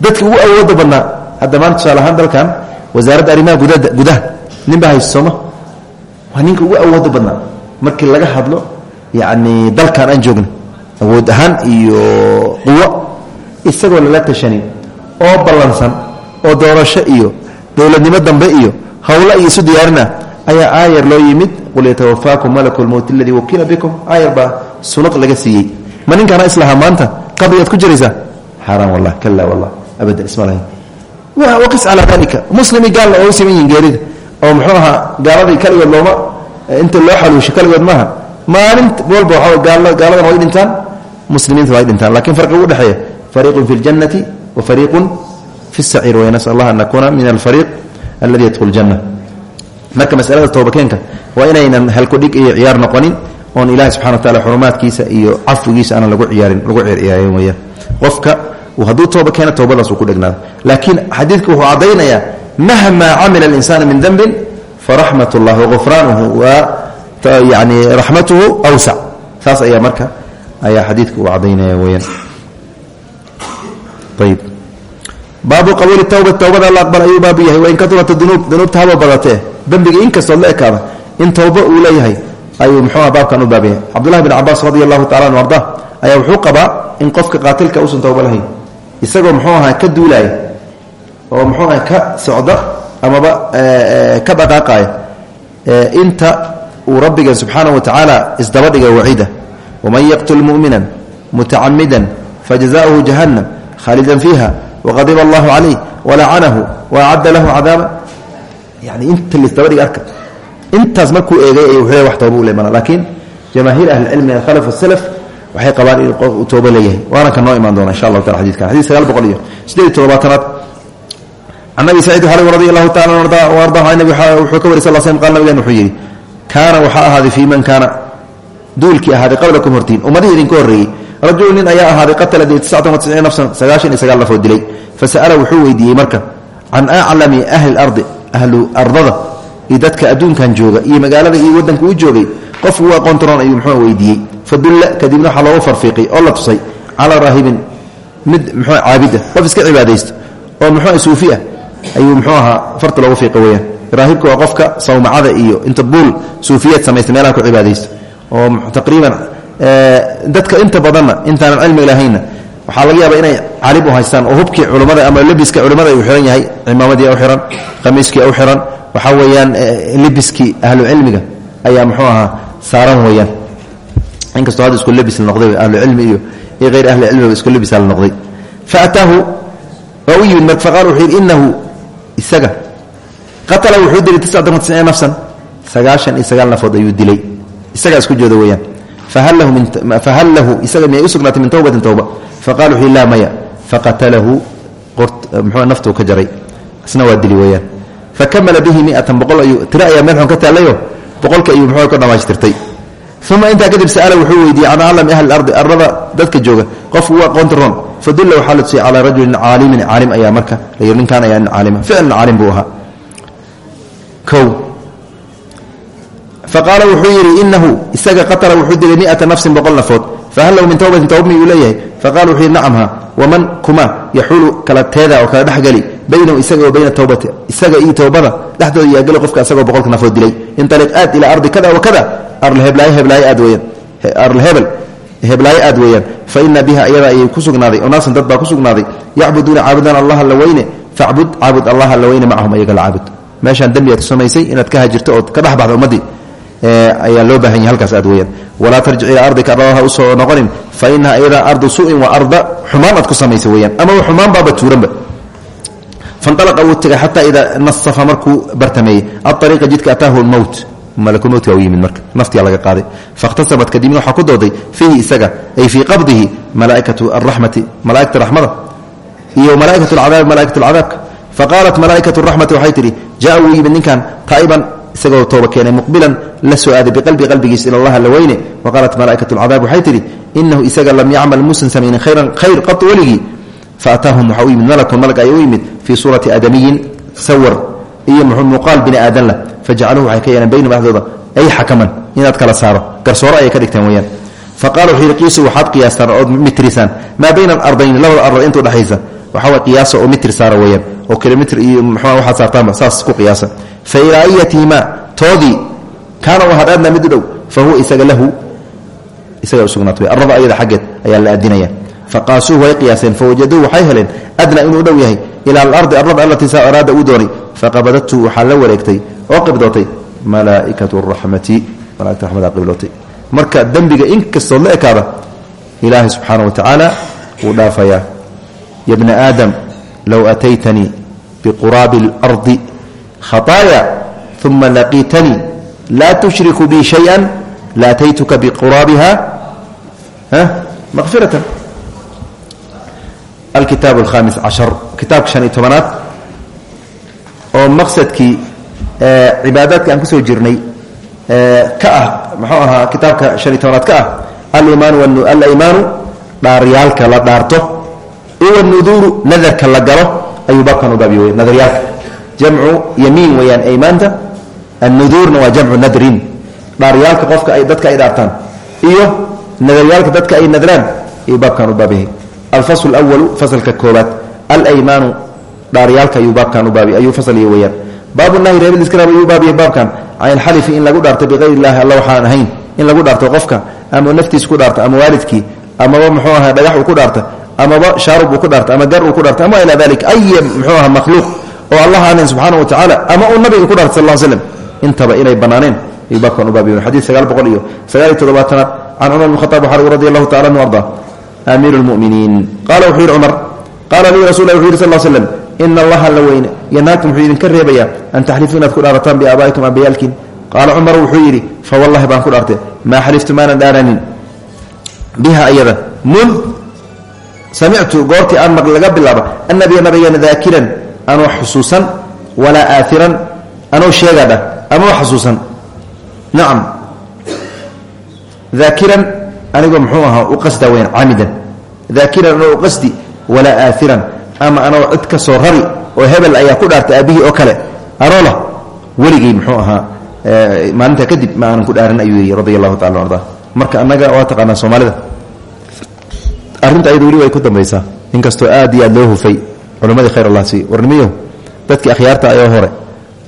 Dadka ugu awooda badnaa hadda maanta tusaale ahaan dalkan wasaaradda arrimaha gudaha ninbaa haysta sooma waa ninka ugu awooda badnaa. Markii laga hadlo yacni dalkan aan joogna awood ahaan iyo quwo isagoo lala tashanin oo ballansan oo doorasho iyo dowladnimo dambe iyo howlo iyo isu diyaarina ayaa aayar loo yimid qul yatawafaakum malaku lmowt aladii wakiila bikum. Aayar baa laga siiyey. Ma ninkaana islahaa maanta? Qabrigaad ku jiraysaa? Xaaraan wallah kala wallah abadan isma lahayn. Waqis calaa dalika muslimi gaalna oo u siman yihiin geerida. Oo muxuu looma inta loo xaluusho kaligood maaha maalin walba waa gaaladan way dhintaan. Muslimiinta way dhintaan. Lakin farqi ugu dhexeeya fariiqun fi ljannati wa fariiqun fi saciir way nasal allah an nakuuna min alfariiq aladi yadkhul janna marka masalada toobakeenka waa inaynan halkudhig iyo ciyaar noqonin oon ilahi subxana wa taala xurumaadkiisa iyo cafwigiisa aanan lagu ciyaarin lagu ciyaarciyaarin weyaan qofka hadduu tooba keena toobadaas uu ku dhegnaado. Laakiin xadiidku wuxuu caddaynayaa mahmaa camila alinsanu min dembin faraxmat اllah wagufraanuhu wa yani raxmatuhu awsac saas ayaa marka ayaa xadiidka uu cadaynaya weyaan ayb baabu qabuuli tawba towbada la aqbal ayuu baabu yahay. Wain kadurat dunuub dunuubta haba badatee dembiga inkastood la ekaada in towba uu leeyahay ayuu muxuuha baabkan u baab yahay cabdullahi bin cabaas radi allahu tacala anu wuxuu qabaa in qofka qaatilka uusan towba lahayn. Isagoo muxuu ahaa ka duulaaya oo muxuu aha ka socda amaba ka dhaqaaqaya inta uu rabbigan subxaanaه wa tacaala isdabadhiga waciida. Waman yaqtul mumina mutacamida fajazaؤuhu jahannam khaalidan fiiha waqadiba allahu calayh walacanahu waacadda lahu cadaaba yani inta laisdabadhiga arka. Intaas markuu eegay ay wuxuu wax tooba u leemana laakiin jamaahiir ahlicilmi min alkhalaf wasalaf waxay qabaan inuu qof uu tooba leeyahay. Waana kan noo imaan doona insha allahu taala xadidkan xadid sagaal boqol iyo sideed iyo toddobaatanaad can abi saciid xalib radi allahu an nabi wuxuu ka wari sal slm qal nabigan wuxuu yidhi kaana waxaa ahaaday fii man kaana duulkii ahaaday qablakum hortiin. Ummadihii idinka horreeyey rajulu nin ayaa ahaaday qatala dee tiscatan wa tisciin nafsan sagaashan iyo sagaal nafood dilay. Fasa'ala wuxuu weydiiyey marka can aclami ahli lardi ahlu ardada iyo dadka adduunkan jooga iyo magaalada iyo waddanka u joogay qof ugu aqoontaroon ayuu muxuu weydiiyey. Fadulla kadibna waxaa loogu farfiiqay oo la tusay calaa raahibin mid muxuu caabida qof iska cibaadaysto oo muxuu suufi ah ayuu muxuu ahaa farta loogu fiiqa weyaan raahibka waa qofka sawmacada iyo inta buul suufiyeed samaysta meelaha ku cibaadaysta oo taqriiban dadka inta badanna intaanan cilmi lahaynna waxaa laga yaaba inay calib u haystaan oo hubkii culummada ama lebiska culimmada u xihan yahay cimaamadii u xihan qamiiskii u xihan waxaa weeyaan lebiskii ahlucilmiga ayaa muxuu ahaa saaran weeyaan. Inkastoo hadda isku lebis la noqday ahlucilmi iyo iyo hayr ahlicilmiga isku lebisa la noqday. Faataahu waa u yimid marka faqala wuxuu yidhi inahu isaga. Qatala wuxuu dilay tiscatan watisciina nafsan sagaashan iyo sagaal nafood ayuu dilay. Isagaa isku jooda weeyaan fahal lahu isaga miyay u sugnaatay min towbatin towba faqala wuxuu laa maya faqatalahu mxuu naftuu ka jaray isna waa dili weeyaan fakamala bihi miatan boqol ayuu tiro ayaa meel xun ka taallayo boqolka ayuu muxuu ka dhamaashtirtay uma intaa kadib sa'ala wuxuu weydiiyey can aclami ahli ardi arlada dadka jooga qofku ugu aqoonta roon fadulla waxaa la tusiyay calaa rajulin caalimin caalim ayaa marka ninkaan ayaa nin caalima ficlan caalim buu ahaa faqaala wuxuu yidhi inahu isaga qatala wuxuu dilay miata nafsin boqol nafood. Fahal lahu min towbatin towba miyuu leeyahay? Faqala wuxuu yidhi nacamha waman kuma yaxuulu kala teeda oo kala dhexgeli baynahu isaga wa bayna towbati isaga iyo towbada dhexdooda yaageli qofka isagoo boqolka nafood dilay. Inaliq aad ilaa ardi kada wa kada arlhebel heblaayo aad weeyaan fa ina biha iyada ayay ku sugnaaday unaasan dad baa ku sugnaaday. Yacbuduuna caabudaan allah alla weyne facbud caabud allah alla weyne macahum ayaga la ayaa loo baahan yahay halkaas aad weyaan walaa tarjic ilaa ardika arladaha u soo noqonin fa inaha iyadaa ardu su'in wa arda xumaan aad ku samaysay weyaan ama xumaan baaba tuuranba. Fanalaqa wuu tegay xataa idaa nasafa markuu bartameeyey aariiqa jidka ataahu lmowt malakumowtka u yimid marka. Naftiyaa laga qaaday. Fakhtasabat kadibna waxaa ku dooday fiihi isaga ay fii qabdihi malaaikatu araxmati malaaigta raxmada iyo malaa'ikat alcadaabi malaa'ikat alcadaabka. Faqaalat malaa'ikatu raxmati waxay tidhi jaa wuu yimid ninkan isagoo tooba keenay muqbilan la soo aaday biqalbi qalbigiis ila allah la weyne. Wa qaalat malaa'ikat alcadaab waxay tidhi inahu isaga lam yacmal muusan samaynin khayran khayr qatu weligii. Faataahum waxaa u yimid malakun malag ayaa u yimid fii suurati aadamiyin sawar iyo muuqaal bini aadan lah. Fajacaluhu waxay ka yeeleen baynahum dhexdooda ay xakaman inaad kala saaro garsooro ayay ka dhigteen weyaan faqala wuxuu yidhi qiisu waxaad qiyaastaan ood mitrisaan maa bayna alardayni labada ardood intuu dhexaysa waxaa way qiyaasa oo mitr saara weyaan oo kilomitr iyo muxua waxaad saartaanba saas ku qiyaasa. Fa ilaa ayatihimaa toodii kaana u hadhaadna mid dhow fa isaga lahu isagaa usugnaatay arrada ayada xaggeed ayaa la aadinaya. Faqaasuuhu way qiyaaseen fawajaduu waxay heleen adnaa inuu dhow yahay ila alardi arlada allatii saa araada uu doonay. Faqabadatu waxaa la wareegtay oo qibdootay malaaikatu raxmati malaigta raxmada qibdootay. Marka dembiga inkastood la ekaada ilaahay subxaana wa tacaala wuu dhaafayaa ya bna aadam low ataytanii biquraabi اlardi khaaaya uma laqiitanii laa tushriku bi shaya laataytuka biquraabiha maqfiratan alkitaab alkhaamis cashar kitaabka shan iyo tobanaad oo maqsadkii cibaadaadka aan ku soo jirnay ka ah muxuu ahaa kitaabka shan iyo tobanaad ka ah alimaanu alimaanu dhaaryaalka la dhaarto iwa nuduuru nadarka la galo ayuu baabkan u baabiy wey nadaryaalka jamcu yamiin weeyaan aymaanta annuduurna waa jamcu nadrin dhaaryaalka qofka ay dadka ay dhaartaan iyo nadaryaalka dadka ay nadraan ayuu baabkan u baabiyahay alfasl اwalu faslka koobaad alaymaanu dhaaryaalka ayuu baabkan u baabi ayuu fasliya weyaan baabu nahyi reebiliskraam ayuu baabiyahay baabkan can ilxalifi in lagu dhaarto bikayr illahi alla waxaan ahayn in lagu dhaarto qofka ama naftiis ku dhaarto ama waalidkii amaba muxuu aha dhagax uu ku dhaarto amaba shaarub uu ku dhaarto ama gar uu ku dhaarto ama ilaa dalik. Aya muxuu aha makhluuq oo allah aanan subxaana wa tacaala ama uu nabiga ku dhaarto sal l slm intaba inay banaaneen. Ayuu baabkan u baabiya xadiid sagaal boqol iyo sagaal iyo toddobaatanaad can cumar bn khaaab waxaa radi allahu tacala anu arda. Amiir lmuminiin qaala wuxuu yidhi cumar qaala lii rasul wuxu yidhi sal slm ina allaha la weyne. Yanaakum wuxuu idinka reebayaa an taxlifuu inaad ku dhaarataan biaabaa'ikum abayaalkiin qaala cumar wuxuu yidhi fa wallahi baan ku dhaartay. Maa xaliftu maanan dhaaranin biha ayada mud samictu goortii aan maq laga bilaaba annabiya nabigeena daakiran anoo xusuusan walaa aairan anoo sheegadha ama xusuusan nacam daakiran anigoo muxuu ahaa u qasda weyn camidan daakiran anoo u qasdi walaa aairan ama anoo cid ka soo rari oo hebel ayaa ku dhaartay aabihii oo kale anoo lah weligay muxuu ahaa maalintaa kadib ma marka annaga waa taqaanaa soomaalida arrinta ayada weli way ku dambaysaa. Inkastoo aad iyo aad loo hufay culimmadii khayr allah siiy warnimiyo dadkii akhyaarta ayoo hore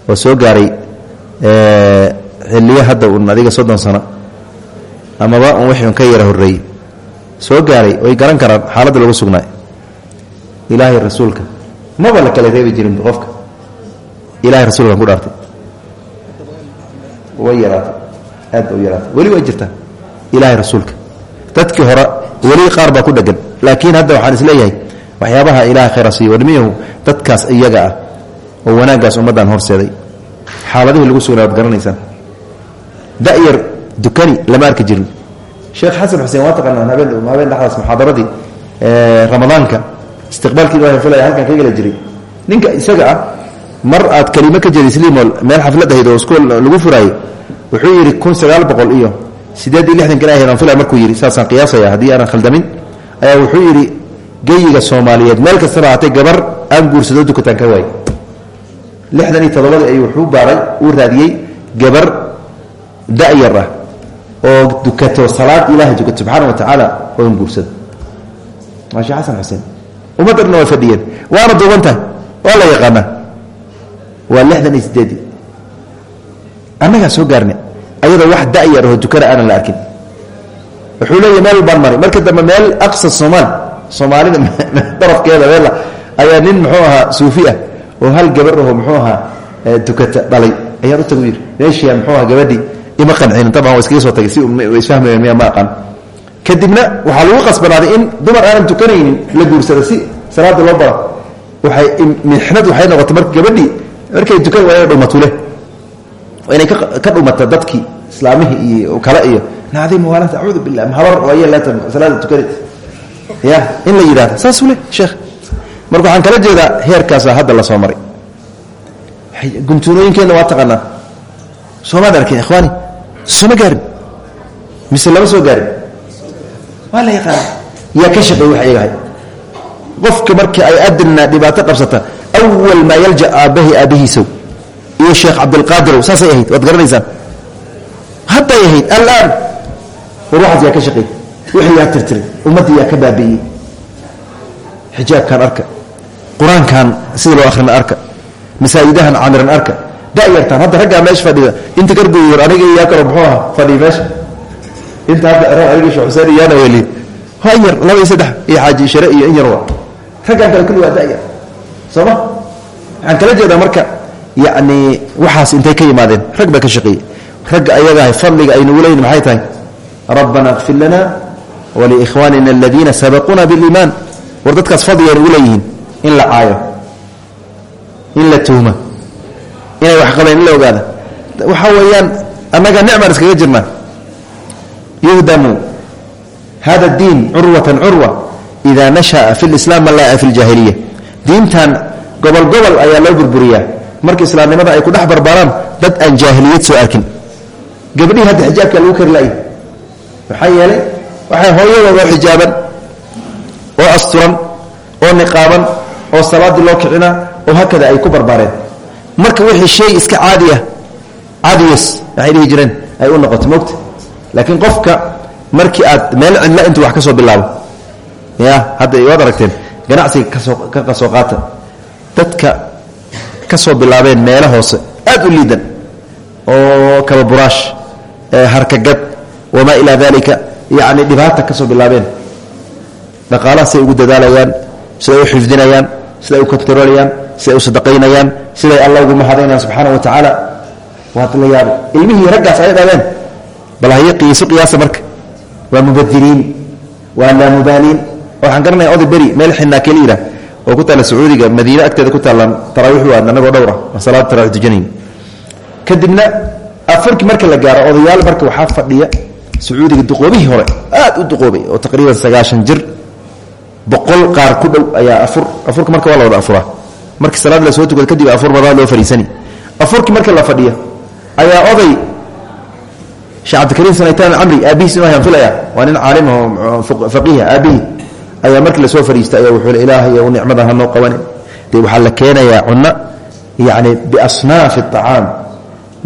oo soo gaaray xilliyo hadda un adiga soddon sano amaba un wixii ka yara horreeyey. Soo gaaray way garan karaan xaaladda lagu sugnaay. Ilaahay rasuulka maba la kala reebi jirin qofka. Ilahay rasulkan ku dhaartay. Way yaraatay aad ba u weli way jirtaa. Ilahay rasuulka dadkii hore weli qaar baa ku dhegan. Laakiin hadda waxaan is leeyahay waxyaabaha ilahay khayra warmiyahu dadkaas iyaga ah oo wanaaggaas ummaddan horseeday. Xaaladihii lagu sugnaa waad garanaysaan dukani lama arki jirin sheekh xasan xuseen waa taqaanaan habeen habeen dhexdaas muxaadaradii ramadaanka. Istiqbaalkii waa filaya halkan ka jiray. Ninka isaga ah mar aad kelimo ka jeedisliimool meel xaflad ahayd oo iskool lagu furaayey wuxuu yidhi kun iyo sideed iyo lixdan kana ahayd aan filaya markuu yidhi saasaan qiyaasaya haddii aanan khaldamin ayaa wuxuu yidhi geyiga soomaaliyeed meel kastaba haatay gabar aan guursado dukataan ka waayey lixdan iyo toddobadii wuxuu baaray uu raadiyey gabar da'yar oo dukato salaad ilahay dukato subxaana wa tacaala oo an guursado waa sheekh xasan xuseen ummadda dhanna way waana duuban tahay waa la yaqaanaa. Waa lixdan soo gaarnay ayadoo wax da'yar oo dukana aanan la arkin. Wuxuu leeyahy meel baan maray. Marka dambe meel aqsa soomaal soomaalida darafkeeda meel ayaa nin muxuu ahaa suufi ah oo hal gabar aho muxuu ahaa dukata dhalay. Ayaan u tagu yidhi meeshia muxuu aha gabadhii ima qancinin taban waa iskaga soo tagay si isfahmayan miya ma aqaan kadibna waxaa lagu qasbanaaday in dumar aanan tukanaynin la guursado si salaada loo bara waay mixnad waxay noqotay marka gabadhii markay tukan waa inay dhumatule waa inay ka dhumata dadkii islaamihii iyo kale iyo nacdi mawaalanta acuudu billah habar waaya laatan salaada tukani ya in la yidhahdo saasuu le sheekh marka waxaan kala jeedaa heerkaasa hadda la soo maray. Guntuunooyinkeenna waa taqaanaa. Soomaad arkeen ikhwaani sooma gaarin. Mise lama soo gaarin. Waa la yaqaana yaa ka shaqeey wax egahay qofka marka ay adna dhibaato qabsata awal maa yalja aabbahi aabbihiisow iyo sheekh cabdilqaadirow saasay ahayd waad garanaysaan hadday ahayd alaan war waxaas yaa ka shaqeey wixii yaa tirtiray ummaddii yaa ka baabi'iyey. Xijaabkan arka qur'aankan sida loo akhrina arka masaajidahan camiran arka da'yartaan hadda raggaa meesha fadhida inta garguyor aniga yaa kaloo muxuu aha fadhiya meesha? Inta hadda aniga sheekh xuseen iyaana weli ha in yar laba iyo saddex iyo xaaji share iyo in yar waa. Raggaan kale kulli waa da'yar sooma waxaan kala jeedaa marka yacni waxaas intay ka yimaadeen rag baa ka shaqeeyey ragga ayagahay fadliga aynugu leeyihiin maxay tahay? Rabbana kfir lana waliikhwaanina aladiina sabaquuna biliimaan war dadkaas fadliga aynugu leeyihiin in la caayo in la tuhma inay wax qabeen in la ogaada waxaa weeyaan annaga nicmaan iskaga jirnaa yuhdamu hada diin curwatan curwa ida nasha'a fi lislaam man laa fi ljaahiliya diintan gobol gobol ayaa loo burburiyaa. Marka islaamnimada ay ku dhex barbaaraan dad aan jaahiliyad soo arkin gabdhihii hadda xijaabkaa lagu kari la'y maxaa yeelay? Waxay hooyadooda oo xijaaban oo asturan oo niqaaban oo salaaddii loo kicinaa oo hakada ay ku barbaareen. Marka wixii shay iska caadi ah cadiyas waxay dhihi jireen? Ay u noqoto mogta laakiin qofka markii aad meel cidla intuu wax ka soo bilaabo ya hadda waad aragteen ganacsiga ka soo ka qasoo qaata. Dadka ka soo bilaabeen meelo hoose aad u liidan oo kaba buraash harkagad wamaa ilaa dalika yacni dhibaata ka soo bilaabeen. Dhaqaalaha siday ugu dadaalayaan siday u xifdinayaan siday u kontarolayaan siday u sadaqaynayaan siday alla ugu mahadaynayaan subxaana wa tacaala. Waad la yaabay ilmihii raggaas ay dhabeen bal haye qiiso qiyaasa marka. Waa mubadiriin waa laamubaaliin waxaan garanaya oday beri meel xinaa keliira oo ku taalla sacuudiga madiine agteeda ku taallaan taraawiix waad anagoo dhowr ah. Oo salaada tarawix tujanayn kadibna afarkii marka la gaaro odayaal marka waxaa fadhiya sacuudiga duqoobihii hore aad u duqoobay oo taqriiban sagaashan jir boqol qaar ku dhow ayaa afur afurka marka waa la wada afuraa. Markii salaad la soo tukado kadib afur badaa loo fariisani. Afurkii marka la fadhiya ayaa oday sheekh cabdikariim sanaytaan camri aabihiis inuu hayaan filaya nin caalim oo faqiiha aabihii ayaa markii la soo fariista ayaa wuxuu ilaahay u nicmada hanoo qabanin. Dee waxaa la keenayaa cunno yacni biasnaafi acaam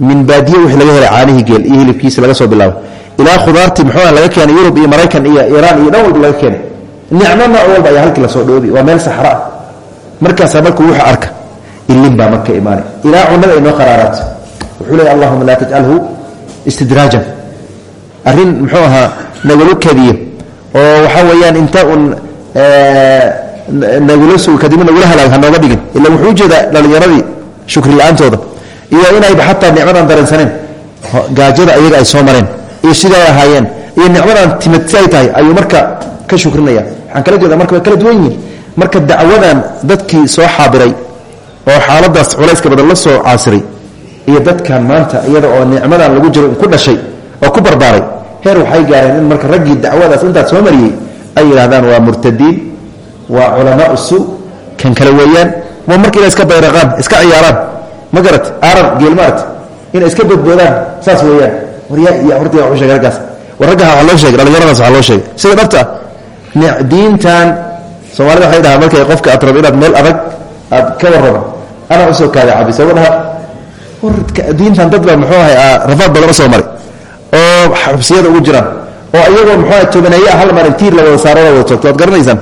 min baadiye wixii laga helay caanihii geel iyo hilibkiisa laga soo bilaabo. Ilaa khudaartii muxuuha laga keenay yurub iyo maraykan iyo iiraan iyo dhan walba laga keenay. Nicmo nooc walba ayaa halkii la soo dhoobi. Waa meel saxra ah. Markaasaa markuu wuxuu arka ilin baa marka imaanay. Ilaa cunnada ay noo qaraaraato wuxuu leey allahuma laa tajcalhu istidraajan. Arrin muxuu ahaa nagalu kadiyo oo waxaa weeyaan inta un nagula sugo kadibna nagula halaag hanooga dhigin. Ila wuxuu u jeedaa dhalinyaradii shukri la'aantooda iyo inayba xataa nicmadaan dareensaneen gaajada ayaga ay soo mareen iyo siday ahaayeen iyo nicmadaan timid tahay ayuu marka ka shukrinaya. Waxaan kala jeeda marka way kala duwan yihiin. Marka dacwadan dadkii soo xaadiray oo xaaladaas culayska badan la soo caasiray iyo dadkan maanta iyada oo nicmadan lagu jiro ku dhashay oo ku barbaaray heer waxay gaareen in marka raggii dacwadaas intaas soo mariyey ay yidhahdaan waa murtadiin waa culamaa su kan kale weeyaan marka inay iska bayraqaan iska ciyaaraan ma garat arab geelmaart inay iska badboodaan saas weeyaan. Waryaa iyo horta wa sheegay raggaas war waa loo sheegay dhallinyaradaas waa loo sheegay. Sida dhabta ah diintan soomaalida waxay dhahaa markay qofka aad inaad meel adag aad ka warrabo anaa u soo kaada cabi soo dhaha diintan dad muxuu ahay rafaad badan u soo maray. Oo xubsiyada ugu jiraan. Oo iyagoo muxuu ahay tobaneeye hal marin tiir la wada saaro la wada toogto. Waad garanaysaan?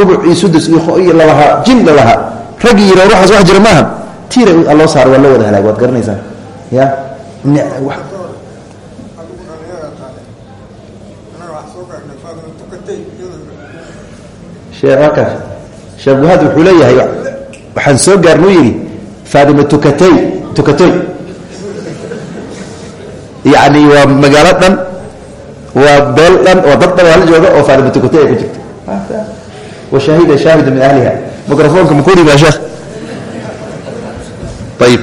Rubuc iyo sudus iyo lalahaa jin lalahaa raggii yidhi ruuxaas wax jira maaha tiira loo saaro waa loo wada halaag waad garanaysaan ya? Sheekh buhaad wuxuu leeyahay waxaan soo gaarnuu yidhi faadima tukatay tukatoy yacni waa magaalo dhan waa beel dhan waa dad dhan waa la jooga oo faadima tukatay ay ku jirto washahida shaahidu min ahliha microfoonka makuu dhibaa sheekh ayib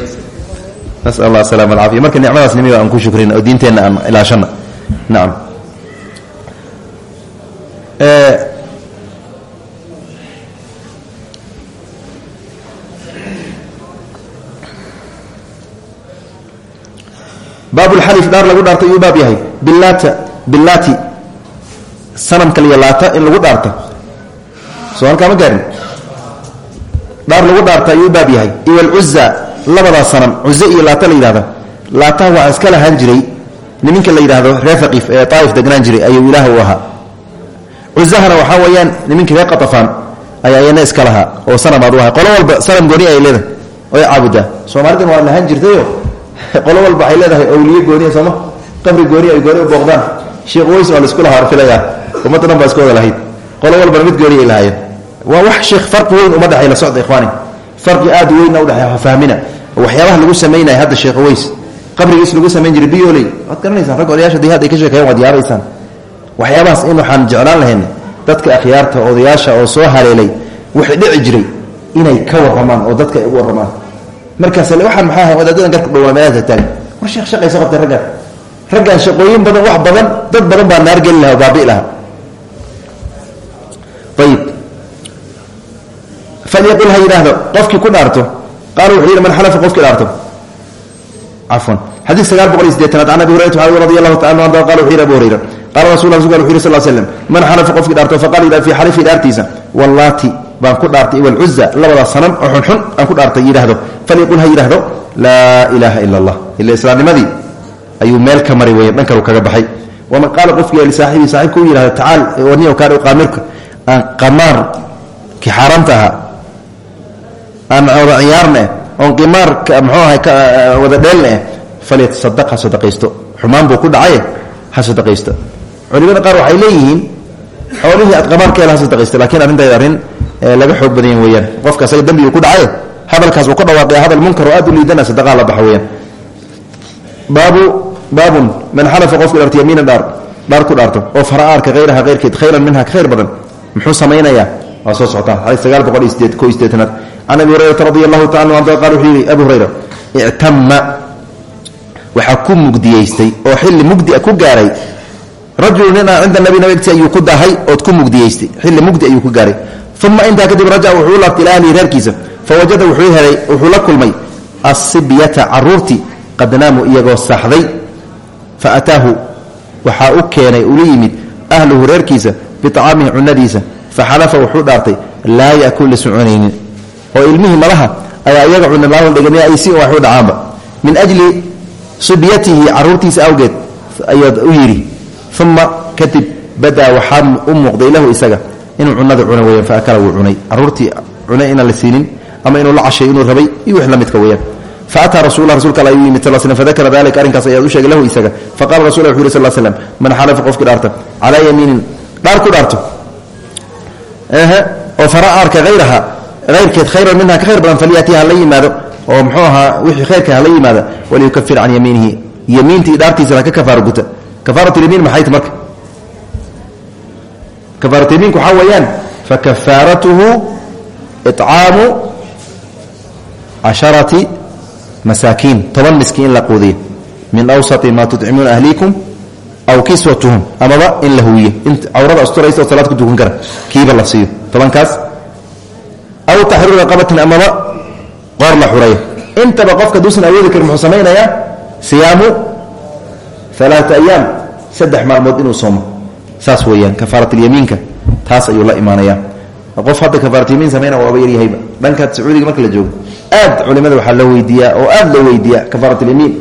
nasal allah asalama alcaafiya marka nicmadaas nimiga aan ku shukrin oo diinteenna aan ilaashana nacam baabulxalif dhaar lagu dhaarto yuu baab yahay. Bilaata bilaati sanamka liyo laata in lagu dhaarto. Soo halkaa ma gaarin dhaar lagu dhaarta ayuu baab yahay. Iyo alcuza labadaa sanam cuze iyo laata la yidhahdo laataha waxaa iska lahaan jiray niminka la yidhaahdo reer haqiif ee aaif degnaan jiray ayuu ilaah u ahaa. Cuzahana waxaa weeyaan niminka reer qatafaan ayaa iyana iska lahaa oo sanamaad u ahay qolo walba sanam gooni ay leedahay. Oy caabudaa soomaalidan waa lahaan jirtayo qolo walba waxay leedahay awliye gooniya sooma qabri gooni ay gooni u booqdaan. Sheekh weys waa la isku lahaa arfilayaa ummadda waa wax sheekh farqi weyn uma dhexay la socda ikhwaani. Farqi aad weynna udhexeeya hafahmina waxyaabaha lagu samaynaya hadda sheekh weys qabrigiis lagu samayn jiray biyooley. Waad rag odayaasha dii hadda ay ka sheekeeyaan waad yaabaysaan waxyaabahaas in waxaan jeclaan lahayn dadka akhyaarta odayaasha oo soo haleelay wixii dhici jiray inay ka warramaan oo dadka ay ugu warramaan. Markaas waxaan maxaa ahay garka dhowaa meelaha war sheekh shaqaysa qabtay raggan. Raggan shaqooyin badan wax badan dad badan baa naar geli laha oo lahaa. Ayib falyaqul ha yidhaahdo qofkii ku dhaarto qaala wuxuu yidhi man xalafa qofkii dhaarto cafwan xadiid sagaal boqol iyo sideetanaad can abi hurayrata radi allahu taala anu qala wuxu yidhi abu hurayra qala rasul rasulka wuxu yidhi sal slam man xalafa qofkii dhaarto faqala yidhah fii xalifi dhaartiisa wallaati baan ku dhaartay walcuza labadaa sanam oo xunxun aan ku dhaartay yidhaahdo falyaqul ha yidhaahdo laa ilaaha ila allah ila islaamnimadii ayuu meel ka maray weyan dhan kalu kaga baxay waman qaala qofkii lisaaxibii saaxibka u yidhahdo tacaal kaadh qaamirka aan qamaar kii xaaraamta ahaa aan wada ciyaarne oon qimaar mxuu ahay wada dheelne falyatasadaq ha sadaqaysto. Xumaan buu ku dhacaye ha sadaqaysto. Culimada qaar waxay leeyihiin xoolihii aad qamaarka hel ha sadaqaysto lakiin arrintayd arrin laga xoog badanya weyaan qofka asaga dembiguu ku dhacaye hadalkaas uu ka dhawaaqaya hadal munkar oo aad u liidana sadaqaa la baxa weyaan baabu man xalafa qofku dhaarto yamiina dhaar dhaar ku dhaarto oo fara-aarka hayraha khayran minha ka khayr badan muxuu samaynayaa? Waa soo socotaa xadiis sagaal boqol iyo ko iyo can abi hurayrata radi allahu taala anu qal wuxuu yidhi abu hurayra ictama waxaa ku mugdiyeystay oo xilli mugdia ku gaaray rajulu nin aan cinda nabi ayuu ku dahay ood ku mugdiyeystay xilli mugdi ayuu ku gaaray uma intaa kadib rajaca wuxuu laabtay ila ahlihi reerkiisa fawajada wuxuu helay wuxuu la kulmay asibyata caruurtii qad naamuu iyagoo saaxday fa ataahu waxaa u keenay ula yimid ahluhu reerkiisa biacaamihi cunadiisa faxalafa wuxuu dhaartay laa yakul la soconaynin oo ilmihii malaha ayaa iyaga cunalaaaldhigany ay si wax u dhacaanba. Min ajli subyatihi caruurtiisa awgeed ayaad u yidhi uma kadib badaa waxaa u muuqday lahu isaga inuu cunada cuna weyaan fa akala wuu cunay. Caruurtii cunay inaan la siinin ama inuu la cashay inuu rabay iyo wix la midka weyaan faataa rasul rasulka all ayuu yimid sal slm dalika arrinkaas ayaad u sheegay isaga. Faqala rasul wuxu yhi sal slm man xalafa qofkii dhaarta calaa yamiinin dhaar ku dhaarto. Oo fara arka hayraha ayrkeed khayran minha ka khayr badan falyati hala yimaado oo mxuu ahaa wixii khayrka hala yimaada waliyukafir can yamiinihi. Yamiintii dhaartiisana ka kafaaro guta. Kafaaratlyamiin maxay ta marka. Kafaaratlyamiinku waxaa weeyaan fakafaaratuhu icaamu casharati masaakiin. Toban miskiin in la quudiyo. Min awsati maa tudcimuuna ahliikum aw kiswatuhum. Amaba in la huwiyo in cawrada asturaysa oo salaad ku dukan kara. Kiiba la siiyo. Tobankaas aw taxriiru raqabatin amaba qoor la xureeyo intaba qofka duusan awoodi karin muxuu samaynayaa siyaamu alaata ayaam saddex maalmood inuu soomo. Saas weeyaan kafaaratulyamiinka taas ayuu la imaanayaa. Qof hadda kafaaratulyamiin samayna waaba yaryahayba dhanka sacuudiga marka la joogo aad culimada waxaa la weydiiyaa oo aad loo weydiiyaa kafaaratulyamiin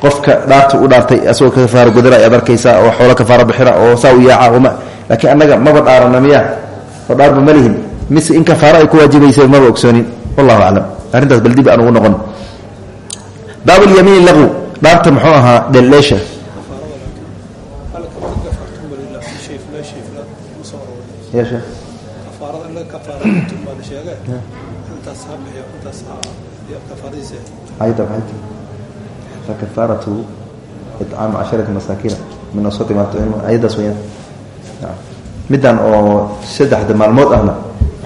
qofka dhaarta u dhaartay asagoo kafaaro gudana ayaad arkaysaa oo xoolo kafaaro bixina oo saa u yaaca laakiin annaga maba dhaarana miya oo dhaarba ma lihin mise in kafaaro ay ku waajibaysa maba ogsoonin wallahu aclam arrintaas bal dib aan ugu noqon. Baabulyamiin laqu dhaarta muxuu ahaa dheldheesha kafaaratu icaam casharati masaakiina min awsati ma tucimu ayadaas weyaan middan oo saddexda maalmood ahna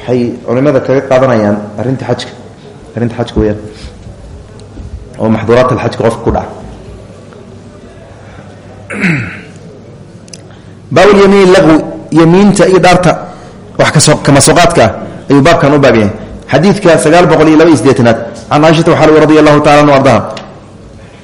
waxay culimada kaga qaadanayaan arrinta xajka arrinta xajka weyaan oo maxduuraat alxajka qofka ku dhaca. Baabulyamiin laqwi yamiinta iyo dhaarta wax kamasooqaadka ah ayuu baabkan u baabyahay xadiidka sagaal boqol iyo laba iyo sideetanaad can caaishata waxaa radi allahu tacala anu ardaha.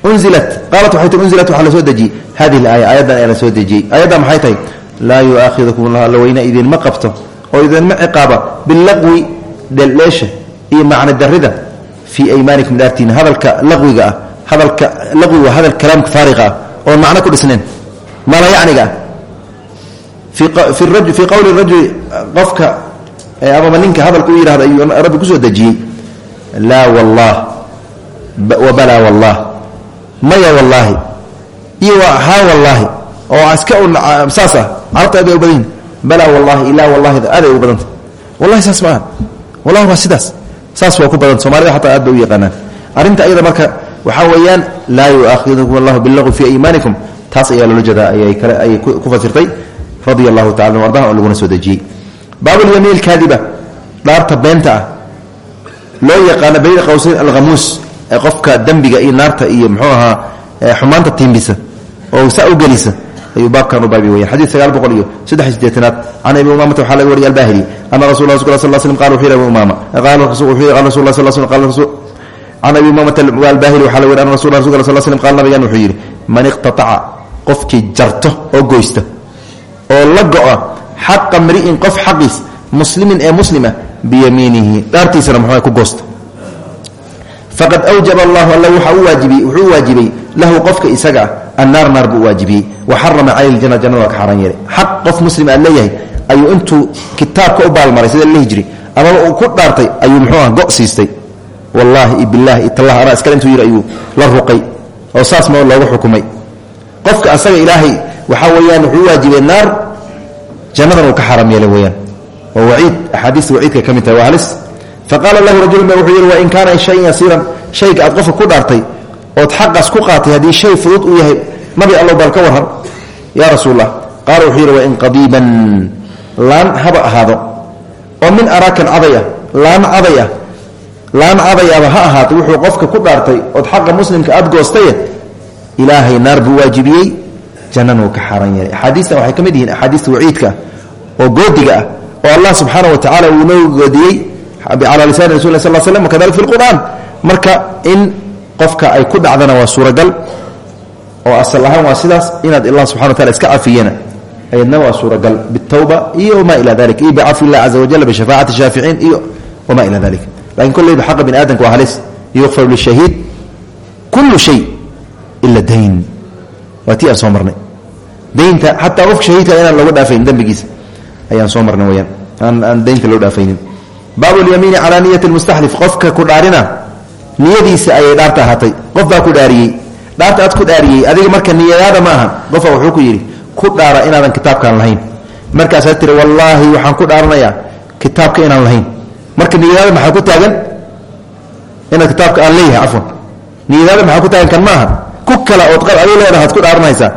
Unzilat qaalat waxay tii unzilat waxaa la soo dejiyey. Hadihi laaya aayaddan ayaa la soo dejiyey. Aayaddan maxay tahay? Laa yu'aakhidukum allah alla weyne idinma qabto oo idinma ciqaaba bilaqwi dheldheesha iyo macna darida fii aymaanikum dhaartiina hadalka laqwiga ah hadalka laqwiga hadal kalaamka faariqa ah oon macno ku dhisnayn mala yacniga ah. Fii qowli rajuli qofka amaba ninka hadalka u yidhahda ayuu rabbi ku soo dejiyey. Laa wallah wabalaa wallah maya wallaahi iyo haa wallaahi oo iska saas ah carabta aad bay balaa wallahi ilaa wallahida aad ay u badanta. Wallahi saas ma wallahi waa sidaas. Saas waa ku badan soomaalida xataa aad u yaqaanaan. Arrinta ayada marka waxaa weeyaan laa yu'aakhidukum allahu bilagwi fii aymaanikum taas ayaa loola jeedaa ayay kale ayay ku fasirtay. Radia allahu tacala ardaha oo laguna soo dejiyey. Baabulyamiin alkaadiba dhaarta beenta ah loo yaqaano bayna qowsayn alkhamuus ee qofka dembiga iyo naarta iyo muxuu ahaa xumaanta tiimbisa oo saa u gelisa ayuu baabkan u baabi weyan xadid sagaal iyo saddex sideetanaad. Can abi umaamata waxaa laga wariyay albahili. Ana rasul la sal sl slm qala wuxuu yhi abi umaama qala rasul la sal sl qala rasul can abi waxaa laga wariy ana rasul rasul sal slm qala nabigan wuxuu yidhi man iqtataca qofkii jarto oo goysta oo la go-a xaqa mri'in qof xaqiis muslimin ee muslima biyamiinihi dhaartiisana muxuu ku goosta faqad awjaba allahu alla wuxuu waajibay lahu qofka isaga annaar naar buu waajibiyey wa xarama caleyh ljana jannada waa ka xaaraan yeelay xaq qof muslim aad leeyahay ayuu intuu kitaabka u baalmaray sida la hijri amaba uu ku dhaartay ayuu muxuu ah go' siistay wallaahi billahi itallah anaa iskale intuu yidhi ayuu la ruqay oo saas ma loogu xukumay qofka asaga ilaahay waxaa weeyaan wuxuu waajibay naar jannadan uu ka xaaraam yeelay weyaan waa waciid axaadiista waciidka ka ood xaqaas ku qaatay haddii shay fudud uu yahay. Nabi allow bal ka warran yaa rasuulallah qaala wuxuu yidhi wain qadiiban haba ahaado. Oo min araakan caday ah laan caday ah laan ha ahaato wuxuu qofka ku dhaartay ood xaqa muslimka aad goostaye ilaahay naar buu waajibiyey jannana ka xaaran yeelay axaadiistan waxay ka yihiin axaadiista waciidka oo goodiga ah oo allah subxaana wa tacala uu noo goodiyey cala lisaani rasul sal slm wakadalik fi lqur'aan marka in qofka ay ku dhacdana waa suuragal oo asal ahaan waa sidaas inaad allah subxana wa tacala iska cafiyana ayadna waa suuragal bitawba iyo wamaa ila dalik iyo bicafi illah caza wajal bishafaacati shaaficiin iyo wamaa ila dalik laakiin kolleyba xaqa bini aadamka waa halis yukfaru lishahiid kullu shay ila dayn. Waa tii aan daynta xataa qofka shahiidka inaan looga dhaafayn dembigiisa ayaan soo marnay aan daynta loo dhaafaynin baabu lyamiini calaa niyati lmustaxlif qofka ku dhaarina niyadiisa ayay dhaarta ahaatay. Qof baa ku dhaariyey. Dhaarta aad ku dhaariyey adiga marka niyadaada ma aha. Qofbaa wuxuu ku yidhi ku dhaara inaadan kitaabkaan lahayn. Markaasaad tiri wallaahi waxaan ku dhaaranayaa kitaabka inaan lahayn. Marka niyadaada maxaa ku taagan? Inaad kitaabka aan leeyahay cafwan niyadaada maxaa ku taagan kan maaha ku kala ood qad adiga leedaha ad ku dhaaranaysaa.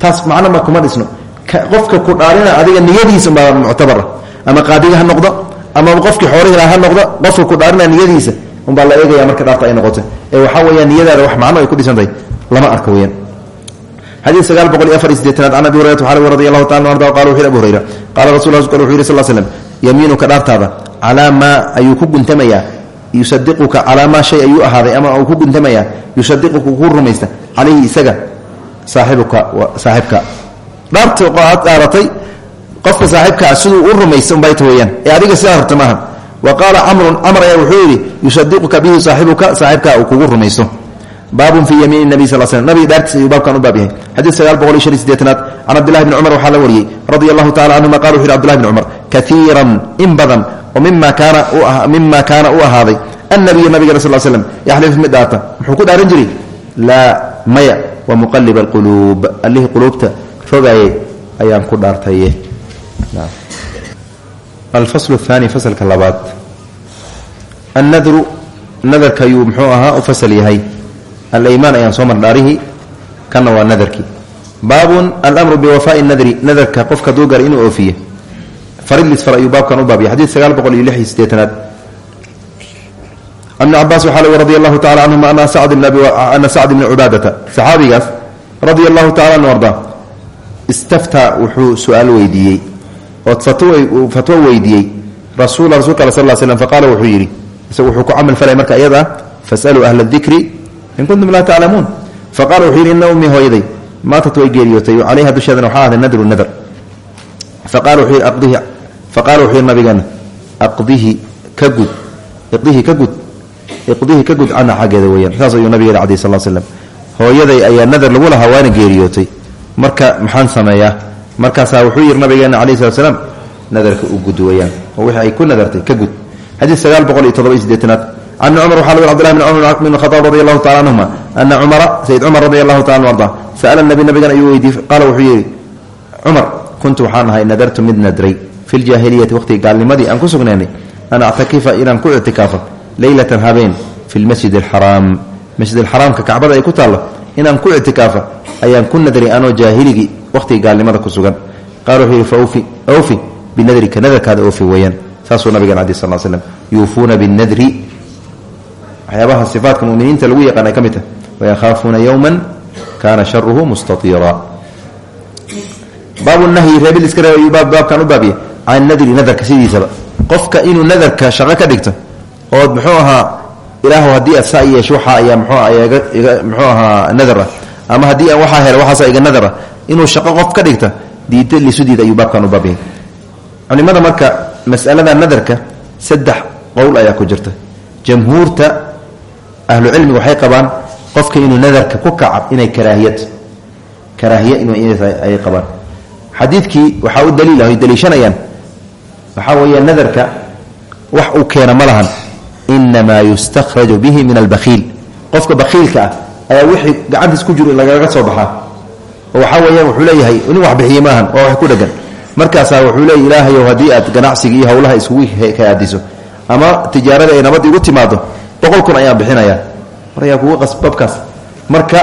Taas macno ma kuma dhisno. Qofka ku dhaarina adiga niyadiisa umbaa muctabara ama qaadiga ha noqdo ama qofkii xoolihila ha noqdo qofka ku dhaarina niyadiisa umbaa la eegaya marka dhaarta ay noqoto ee waxaa weyaan niyadaada wax macno ay ku dhisantahay lama arka weyaan xadii sagaal boqol iyo afar iyo sideetanaad can abi hurayrata waxaa radi allahu taala arda qala wuxu yhi abu hurayra. Qaala rasul wuxu yhi sal dhaartaada calaa maa ayuu ku guntamayaa? Yusadiquka calaa maa shay ayuu ahaaday ama ku guntamayaa? Yusadiquka ku rumaysta? Calayhi isaga saaxibuka saaxibka. Dhaarta aad dhaaratay qofka saaxibkaa siduu u rumaysta unbayta weyaan ee adiga sidaa rabta wa qaala camrun camr ayaa wuxuu yidhi yusadiquka bihi saaxibuka saaxibkaa uu kugu rumaysto. Baabun fii yamiini nabi sal sl nabiga dhaartiis ayuu baabkan u baab yahay. Xadiid sagaal boqol iyo shan iyo sideetanaad. Can cabdillahi bni cumar waxaa la wariyey radia allahu tacala canhuma qala wuxu yhi abdullahi bni cumar kaiiran in badan oo mima kaana mima kaana u ahaaday annabiyu nabigana sal slm yaxlifu mid dhaarta muxuu ku dhaaran jiray laa maya wa muqalib alquluub allihii quluubta rogaayey ayaan ku dhaartaye alfasl aani fasalka labaad annadru nadarka ayuu muxuu ahaa u fasal yahay alaymaan ayaan soo mar dhaarihii kana waa nadarkii baabun alamru biwafaai nadri nadarka qofka duu gara inuu oofiye faridlis far ayuu baabkan u baabya xadiid sagaal boqol iyo lix iyo sideetanaad ibn cabaas waxaa lg radi allahu tacala canhuma ana sacd bni cubaadata saxaabigaas radia allahu tacala anu arda istaftaa wuxuu su'aal weydiiyey oo fatwo weydiiyey rasuula rasulka al sal faqaala wuxuu yidhi wuxuu ku camal falay marka iyada fasaluu ahla dikri in kuntum laa taclamuun faqala wuxuu yidhi ina ummii hooyaday maatat way geeriyootay calayha dusheedana waxaa ahday nadru nadr faqala wuxuu yidhi aqdihi faqala wuxuu yidhi nabigeena aqdihi ka gud iqdihi ka gud iqdihi ka gud saas ayuu nabiga yidhi alayh sal slam ayaa nadar lagu lahaa waana geeriyootay marka maxaan sameeyaa markaasaa wuxuu yidhi nabigeena alayh slat nadarka u gud oo wixii ay ku nadartay ka gud xadiid sagaal boqol iyo todoba iyo sideetanaad can cumar waxaa lg cbdulahi bn cumar bn khaaab radi taala anu arda sa'ala nabi nabigan ayuu weydiiyey qaala wuxuu yidhi cumar kuntu waxaan nadartu mid nadray. Fi ljaahiliyati waqhtigii gaalnimadii aan ku sugnaynay an actakifa inaan ku ictikaafo leylatan habeen fi lmasjid alxaraam masjid alxaraamka kacbada ay ku taallo inaan ku ictikaafa ayaan ku nadray anoo jaahiligii waqhtigii gaalnimada ku sugan. Qaala wuxuu yidhi awfi binadrika. Nadarkaada oofi weeyaan. Saasuu nabigan adi sal slm yuufuuna binadri. Waxyaabaha sifaatka muminiinta lagu yaqaan ay ka mid tahay. Wayahaafuuna yowman kaana sharuhu mustatiira baabu nahyi reebil iska reeb ayuu baabkan u baabiya can nadri nadarka sidiisaba. Qofka inuu nadarka shaqo ka dhigto ood muxuu ahaa ilaahu haddii aad saa yeesho waxaa ayaa mxuiga muxuu ahaa nadar ah. Ama haddii aan waxaa helo waxaasa iga nadar ah inuu shaqo qof ka dhigta diida lisudiid ayuu baabkan u baabyahay culimada marka masalada nadarka saddex qowl ayaa ku jirta. Jamhuurta ahlu cilmiga waxay qabaan qofka inuu nadarka ku kaca inay karaahiyad karaahiya inay qabaan. Xadiidkii waxaa u daliil ah ay daliishanayaan. Waxaa weeya nadarka wax uu keena ma lahan. Yustakhraju bihi min albakhiil. Qofka bakhiilka ah ayaa wixii gacantiis ku jiro lagaga soo baxaa oo waxaa weeyaan wuxuu leeyahay nin wax bixiye maahan waa wax ku dhegan markaasaa wuxuu leeya ilaahayow haddii aad ganacsiga iyo howlaha iskugu kaadiso ama tijaarada ay nabad igu timaado boqol kun ayaan bixinayaa war ayaa kugu qasbabkaas marka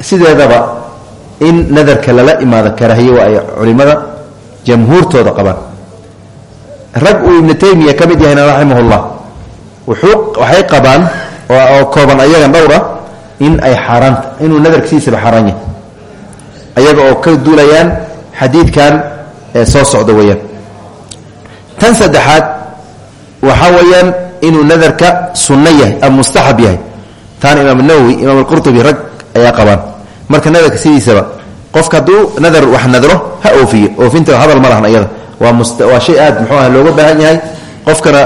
sideedaba in nadarka lala imaado karaahiye waa ay culimada jamhuurtooda qabaan. Rag uu ibnu taymiya ka mid yahayna raximahullah wuxuu waxay qabaan oo kooban ayagan dhowra in ay xaaraanta inuu nadarka sidiisaba xaaraan yahay ayaga oo ka duulayaan xadiidkan soo socda weeyaan. Tan saddexaad waxaa weeyaan inuu nadarka sunno ama mustaxab yahay. Taana imaam nawowi imaam alqurtubi rag ayaa qabaan. Marka nadarka sidiisaba qofka hadduu nadar wax nadro ha oofiyo. Oofinta hadal ma lahan iyada waa shay aad muxuu ah looga baahan yahay qofkana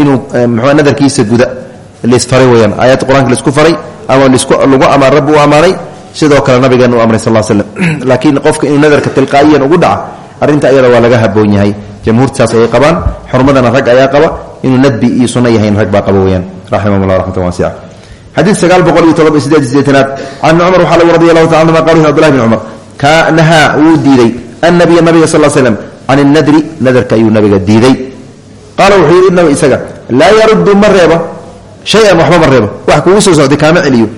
inuu mxu nadarkiisa guda. Laisfaray weyaan aayaadda qur'aanka la isku faray ama lagu amaan rabbi u ammaanay sidoo kale nabigeena u amray sal slm laakiin qofka inuu nadarka tilqaa'iyan ugu dhaca arrinta ayada waa laga haboon yahay. Jamhuurtaas ayay qabaan xurmadana rag ayaa qaba. Inuu nadbi iyo sunno yahayn rag baa qaba weyaan raximahum llah raxmatan waasica xadiid boqol iyo todoba sideed sideetanaad can ibni cumar lagu radi allahu taala anuma qal abdullahi bn cumar. Nahaa wuu diiday. Annabiya nabiga sal l slam can innadri nadarka ayuu nabiga diiday. Qaala wuxuu yidhi isaga laa yaruddu ma reebo shay-an wax kugu soo socday kaama celiyo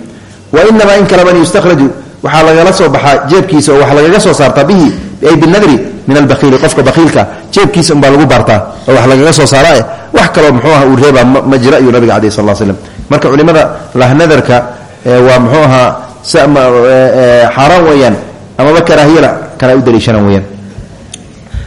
wa inamaa in kale man yustakhraju waxaa lagala soo baxaa jeebkiisa oo wax lagaga soo saartaa bihi ay binadri min albakiili qofka bakiilka jeebkiisa unbaa lagu baartaa oo wax lagaga soo saara wax kaloo muxuu aha uu reebaa ma jira ayuu nabiga aleyh sal slm marka culimada lahnadarka waa muxuu ahaa xaaraan weeyaan amaba karaahiyala kana u daliishanaan weyaan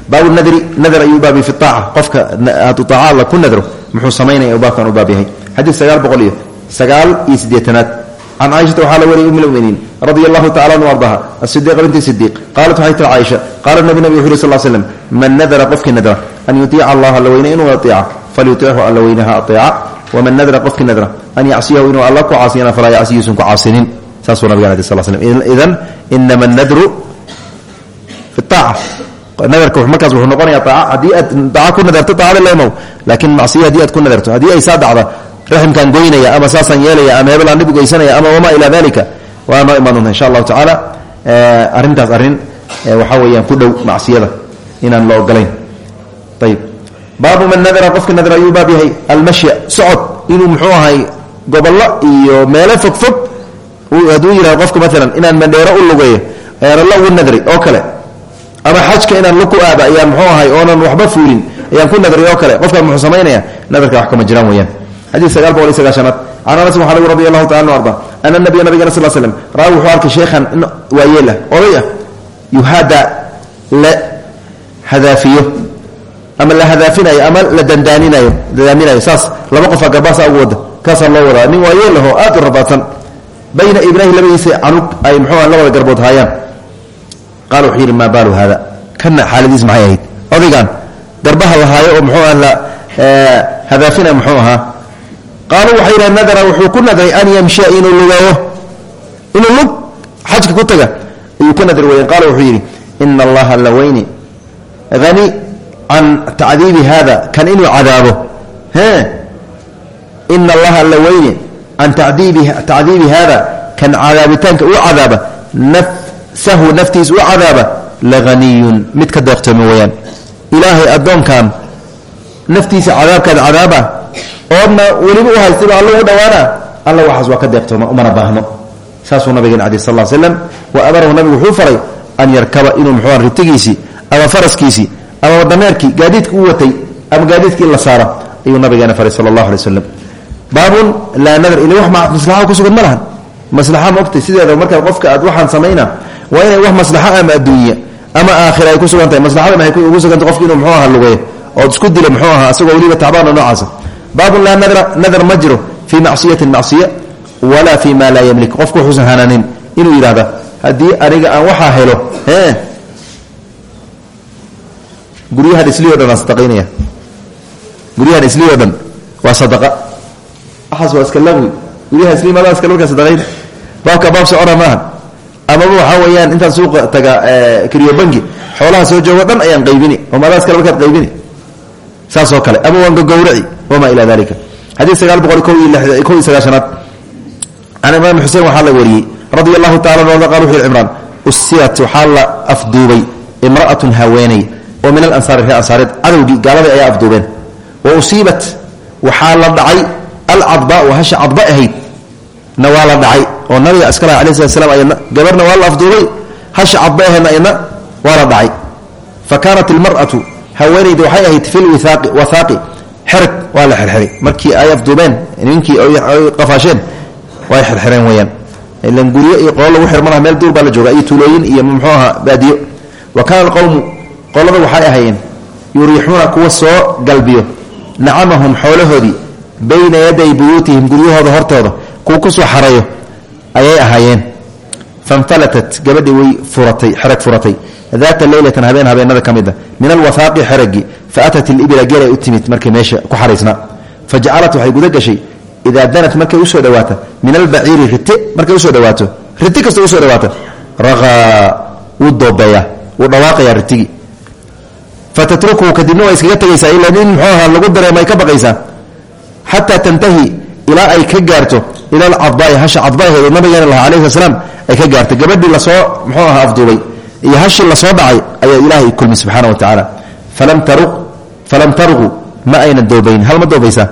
baabu nadri nadr ayuu baabi fi aaca qofka hadduu aaca alla ku nadro muxuu samaynaya baabkan u baab yahay xadiid sagaal boqol iyo sagaal iyo siddeetanaad can caaishata waxaa la wariyay um lmuminiin radia allahu tacala anu ardaha asidiqa binti sidiiq qaalat waxay tir caaisha qaala nabi nabig wuxu uri sal slm man nadara qofkii nadra an yutiica allaha alla weyne inuu aeeca falyutiichu alla weynaha aeeca waman nadra qofkii nadra an yacsiyahu inuu alla ku caasiyana falaa yacsiyuusan ku caasinin saasuu nabiga alay sl slm idan inama nadru fi aaca nadarka markaas wuxuu noqonaya aaca haddii aad aaca ku nadarto aacada leemow laakiin macsiya haddii aad ku nadarto haddii ay saa dhacda raximkaan goynaya ama saasaan yeelaya ama hebelaan dhib ugeysanaya ama wamaa ilaa dalika waa noo imaan doonta insha allahu tacaala. Arrintaas arrin waxaa weeyaan ku dhow macsiyada inaan la ogolayn ayib baabu man nadara qofka nadra ayuu baab yahay. Almashya socod. Inuu muxuu ahay gobollo iyo meelo fogfog hadduu yihahdo qofka maalan inaan mandheero u lugeeyo ayaan alla ugu nadray oo kale. Ama xajka inaan luku aada ayaan muxuu ahay oonan waxba fuulin ayaan ku nadray oo kale. Qofkaan muxuu samaynaya nadarka xadiid sagaal boqol iyo sagaashanaad can anas waxaa lagu radi allahu taala arda. Ana nabiya nabigana sal slm raa wuxuu arkay sheekhan waayeel ah oday ah yuhaada la hadaafiyo ama la hadaafinayo ama la dandaaninayo dadaaminayo saas laba qofaa garbaasa ugu wada kaasaa loo wadaa nin waayeel ahoo aad u rafaadsan bayna ibnaahi labadiisa canug ay muxuu ah labada garbood haayaan. Qaala wuxuu yidhi maa baalu haada? Kana xaaladiis maxay ahayd? Odaygan garbaha la haayo oo muxuu ah la hadaafina muxuu ahaa qaaluu waxay yidhahen nadara wuxuu ku nadray an yamshia inuu lugeeyo inuu lug xajka ku taga ayuu ka nadri weyen qaala wuxuu yidhi ina allaha la weyni. Hani can tacdiibi hada kan inuu cadaabo. E ina allaha la weyni can tacdiibi hada kan cadaabitaanka uu cadaaba nafsahu naftiisa u cadaaba lahaniyun mid ka deeqtoomi weyaan ilaahay addoonkan naftiisa cadaabkaad cadaaba oodna weliba u haystiba alla u dhawaana. Alla waxaas waa ka deeqtooma umana baahno. Saasuu nabigeen cali sal slam wa amarahu nabigu wuxuu faray an yarkaba inuu muxuu ritigiisii ama faraskiisii ama dameerkii gaadiidka u watay ama gaadiidkii la saaro ayuu nabigeena faray sala allahu alay waslam baabun laa nadar ila wax maslaxa ku sugan ma lahan. Maslaxa maogtay sideeda markaa qofka aad waxaan samayna waa inay wax maslaxa ama adduunya ama aakhira ay ku sugan tahay maslaxada maxay ugu sugantay qofki inuu muxuu aha lugeeyo ood isku dilo muxuu ahaa asagoo weliba tacbaana noocaasa baabun laa nadar ma jiro fii macsiyatin macsiya walaa fii ma laa yamlik. Qofku wuxuusan hanaanin inuu yidhahda haddii aniga aan waxaa helo guryahan islio dhan aan sadaqaynaya. Guryahan islio dhan waa sadaqa. Waxaas waa iska laqwi guryaha islimadaa iska markaa sadaqayn. Baabka baab socona maaha amaba waxaa weeyaan intaan suuqa taga kariyo bangi xoolaha soo joogo dhan ayaan qaybini omadaas kale markaad qaybini saasoo kale. Ama waan gagowraci wamaa ilaa dalika xadiid sagaal boqol ko iyo sagaashanaad can imaam xuseen waxaa la wariyey radia allahu tacala anhu qal wuxu yhi cimraan usirat waxaa la afduubay imra'atun haweeney oo min alansaari reer ansaareed cadowgii gaaladii ayaa afduubeen. Wa usiibat waxaa la dhacay alcadbaau hasha cadba ahayd na waa la dhacay oo nabiga iska laha alai slat slam ayadna gabarna waa la afduubay hasha cadba ahaydna ayadna waa la dhacay. Fa kaanat ilmar'atu haweenaydi waxay ahayd fi lwiaaqi wahaaqi xereg waa la xerxeray. Markii ay afduubeen ninkii ay qafaasheen way xerxereen weyaan ilan guryo iyo qolo lagu xir malaha meel duur baa la jooga tuulooyin iyo muxuu baadiyo. Wa kaana alqowmu qolada waxay ahaayeen yuriixuuna kuwa soo galbiyo nacamahum xoolahoodii bayna yaday buyuutihim guryahooda hortooda kuwa ku soo xareeyo ayay ahaayeen. Fanfalatat gabadhii way furatay xereg furatay daata leylatan habeen habeenada ka mida min alwahaaqi xeragii faatat ilibila geelay u timid markay meesha ku xaraysnaa fa jacalat waxay guda gashay idaa danat markay u soo dhawaata min albaciiri rite markay u soo dhawaato riti kasta u soo dhawaata raqaa wuu doobeeyaa wuu dhawaaqayaa ritigii fatatrukuhu kadibna waa iskaga tegaysaa ilaa nin muxuu ahaa lagu dareemay ka baqaysaa xataa tantahi ilaa ay ka gaarto ila alcadbaai hasha cadbaaheedu nabigeena lahaa alayhi ay ka gaarto. Gabadhii iyo hashii la soo dhacay ayaa ilaahay kulmi subxaana wa tacaala. Falam taruq falam taruqu ma aynan doobayn. Hal ma doobaysaa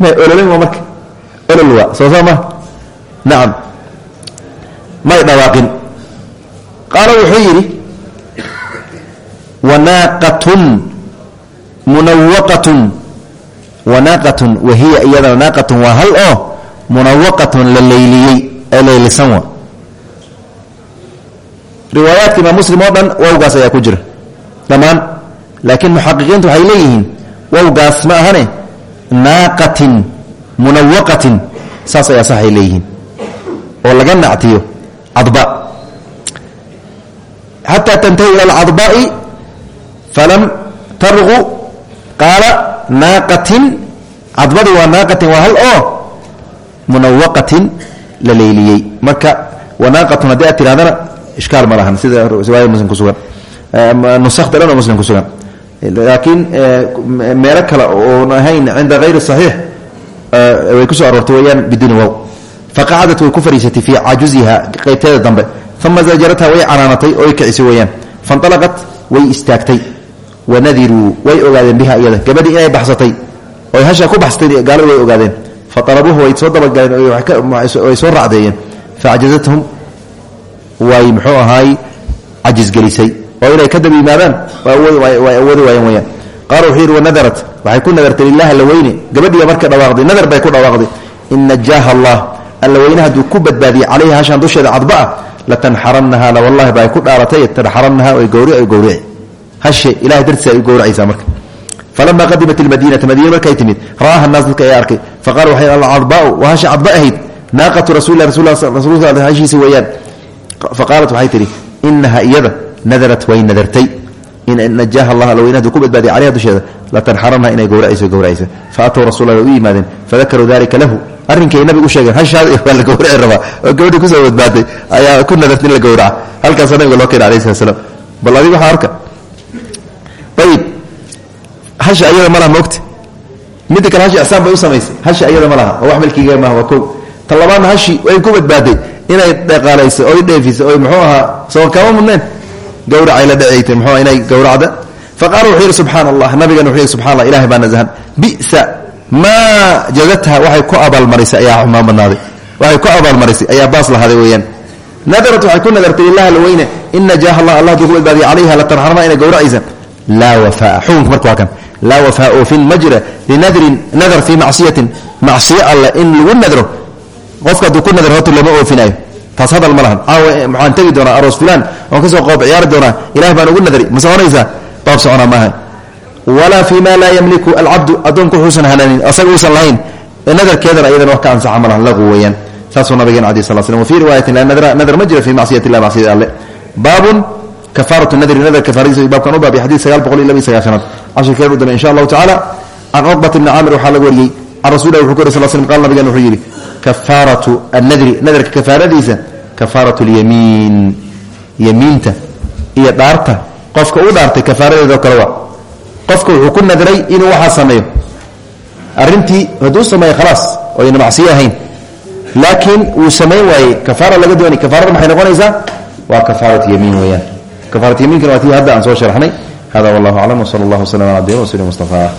may ololin waa marka? Olol waa soo saa ma nacam may dhawaaqin. Qaala wuxuu yidhi wanaaqatun munawaqatun wanaaqatun wahiya iyadana naaqatun waa hal oo munawaqatun la leyliyey ee riwaayaadka imaam muslim oo dhan wowgaas ayaa ku jira. Dhammaan laakiin muxaqiqiintu waxay leeyihiin wowgaas ma ahane naaqatin munawaqatin saas ayaa saxay leeyihiin oo laga nactiyo cadba xataa tantahi ila alcadbaai falam tarqu qaala naaqatin cadbadu waa naaqatin waa hal oo munawaqatin la leyliyey marka wanaaqatun haddii aad tirahdana ishkaal ma lahan sida riwaaya muslim kusugan nusakta dhan oo muslim kusugan laakiin meelo kale oon ahayn cinda hayri saxiix way ku soo aroortay weyaan biduuni wow faqacadat way ku fariisatay fii cajuziha dambe uma zajaratha way canaanatay oo way kicisay weyaan fanalaqat way istaagtay wanadiruu way ogaadeen biha iyada gabadhii inay baxsatay oy hashaa ku baxsatay gaalada way ogaadeen faalabuuhu way soo dabagaleen way soo racdeeyeen facajazathum way muxuu ahaay cajisgelisay oo inay ka daba yimaadaan way awoodi waayeen weyaan qaala wuxuu yidhi wanadarat waxay ku nadartay lilahi alla weyne. Gabadhiiba marka dhawaaqday. Nadar bay ku dhawaaqday. In najaaha allah. Alla weyne ku badbaadiyey calayha hashaan dusheeda cadba ah latanxarannaha la wallahi ba ay ku dhaaratay tanxarannaha ay gowri ay gowrici hashe ilahay dartiisa ay u gowracaysaa marka. Falama qadimat ilmadiinata madiina markay timid ra'aha naas dadka ayaa arkay. Faqala waxay alcadbaau waa hasha cadba ahayd. Naaqatu rasulilah rasuulka hashiisa weeyaan faqaalat waxay tidhi inaha iyada nadarat way nadartay najaaha allah alweyn haduu ku badbaadiya calayha dusheeda latanxaranha inay gowracayso gowracaysa faatow rasulah way u yimaadeen fadakaruu dalika lahu arrinkay nabigu u sheegeen hashaada waa la gowraci rabaa oo gabadhii ku soo badbaaday ayaa ku nadartay in la gowraca halkaasa nabiga loo keena alayh slat slam bal adig waxaa arka ayib hasha ayada ma laha moogta midda kale hashi ixsaan bay u samaysay hashi ayada ma laha oo wax milkiga maaha waa kow ta labaadna hashi inay dhaqaalayso oy dheefisay oy muxuu ahaa soo kama mudneen gawracay la dhacaytay muxuu inay gowracda faqaala wuxuu yidhi subxaana allah nabigana wuxuu yidhi bisa maa jazatha waxay ku abaalmarisay ayaa xumaan badnaaday. Waxay ku abaalmarisay ayaa baas lahaaday weeyaan. Nadarat waxay ku nadartay lilahi la weyne. In najaaha allah allah haduu ku badbaadiya calayha latanxarma inay gowracaysa laa wafaa xukunka marka waa kan. Laa wafaa oofin ma jira linadrin nadar fii macsiyatin. Macsiyo in lagu nadro qofka hadduu ku nadar horta lama oofinayo. Taas hadal ma lahan. Caawa maxaan tegi doonaa aroos fulaan oon ka soo qoob ciyaari doonaa. Ilaah baan ugu nadari. Ma soconaysaa? Baab soconaa maaha walaa fi ma laa yamliku alcabdu addoonku wuxuusan hananin asaga uusan lahayn. Nadarkeedana iyadana wax ka ansaxa ma lahan. Lagu weeyaan. Saasuu nabigeen alai sal slm wafii riwaayatin la nadar ma jira fi macsiyat illah macsiyada alle. Baabun kafaaratu nadri. Nadar kafaaradiisa baabkan u baabay xadiid sagaal boqol iyo laba iyo sagaashanaad cashirkeenu dambe insha allahu tacaala. Can cuqbat ibni caamir waxaa laga wariyey. Can rasulilah wuxuu ku yiri sal slm qala nabigen wuxuu yidhi kafaaratu annadri nadarka kafaaradiisa kafaaratu lyamiin yamiinta iyo dhaarta. Qofka u dhaartay kafaaradeedao kale waa qofka wuxuu ku nadray inuu waxaa sameeyo. Arrintii hadduu sameeyo khalaas oo ayna macsiyo ahayn. Laakiin wuu samayn waayey. Kafaara laga doonay kafaarada maxay noqonaysaa? Waa kafaarat yamiin weeyaan. Kafaarat yamiinkana waa tii hadda aan soo sharaxnay. Hada wallahu aclam wsala allah wslam ala abdihi wsuli mustafa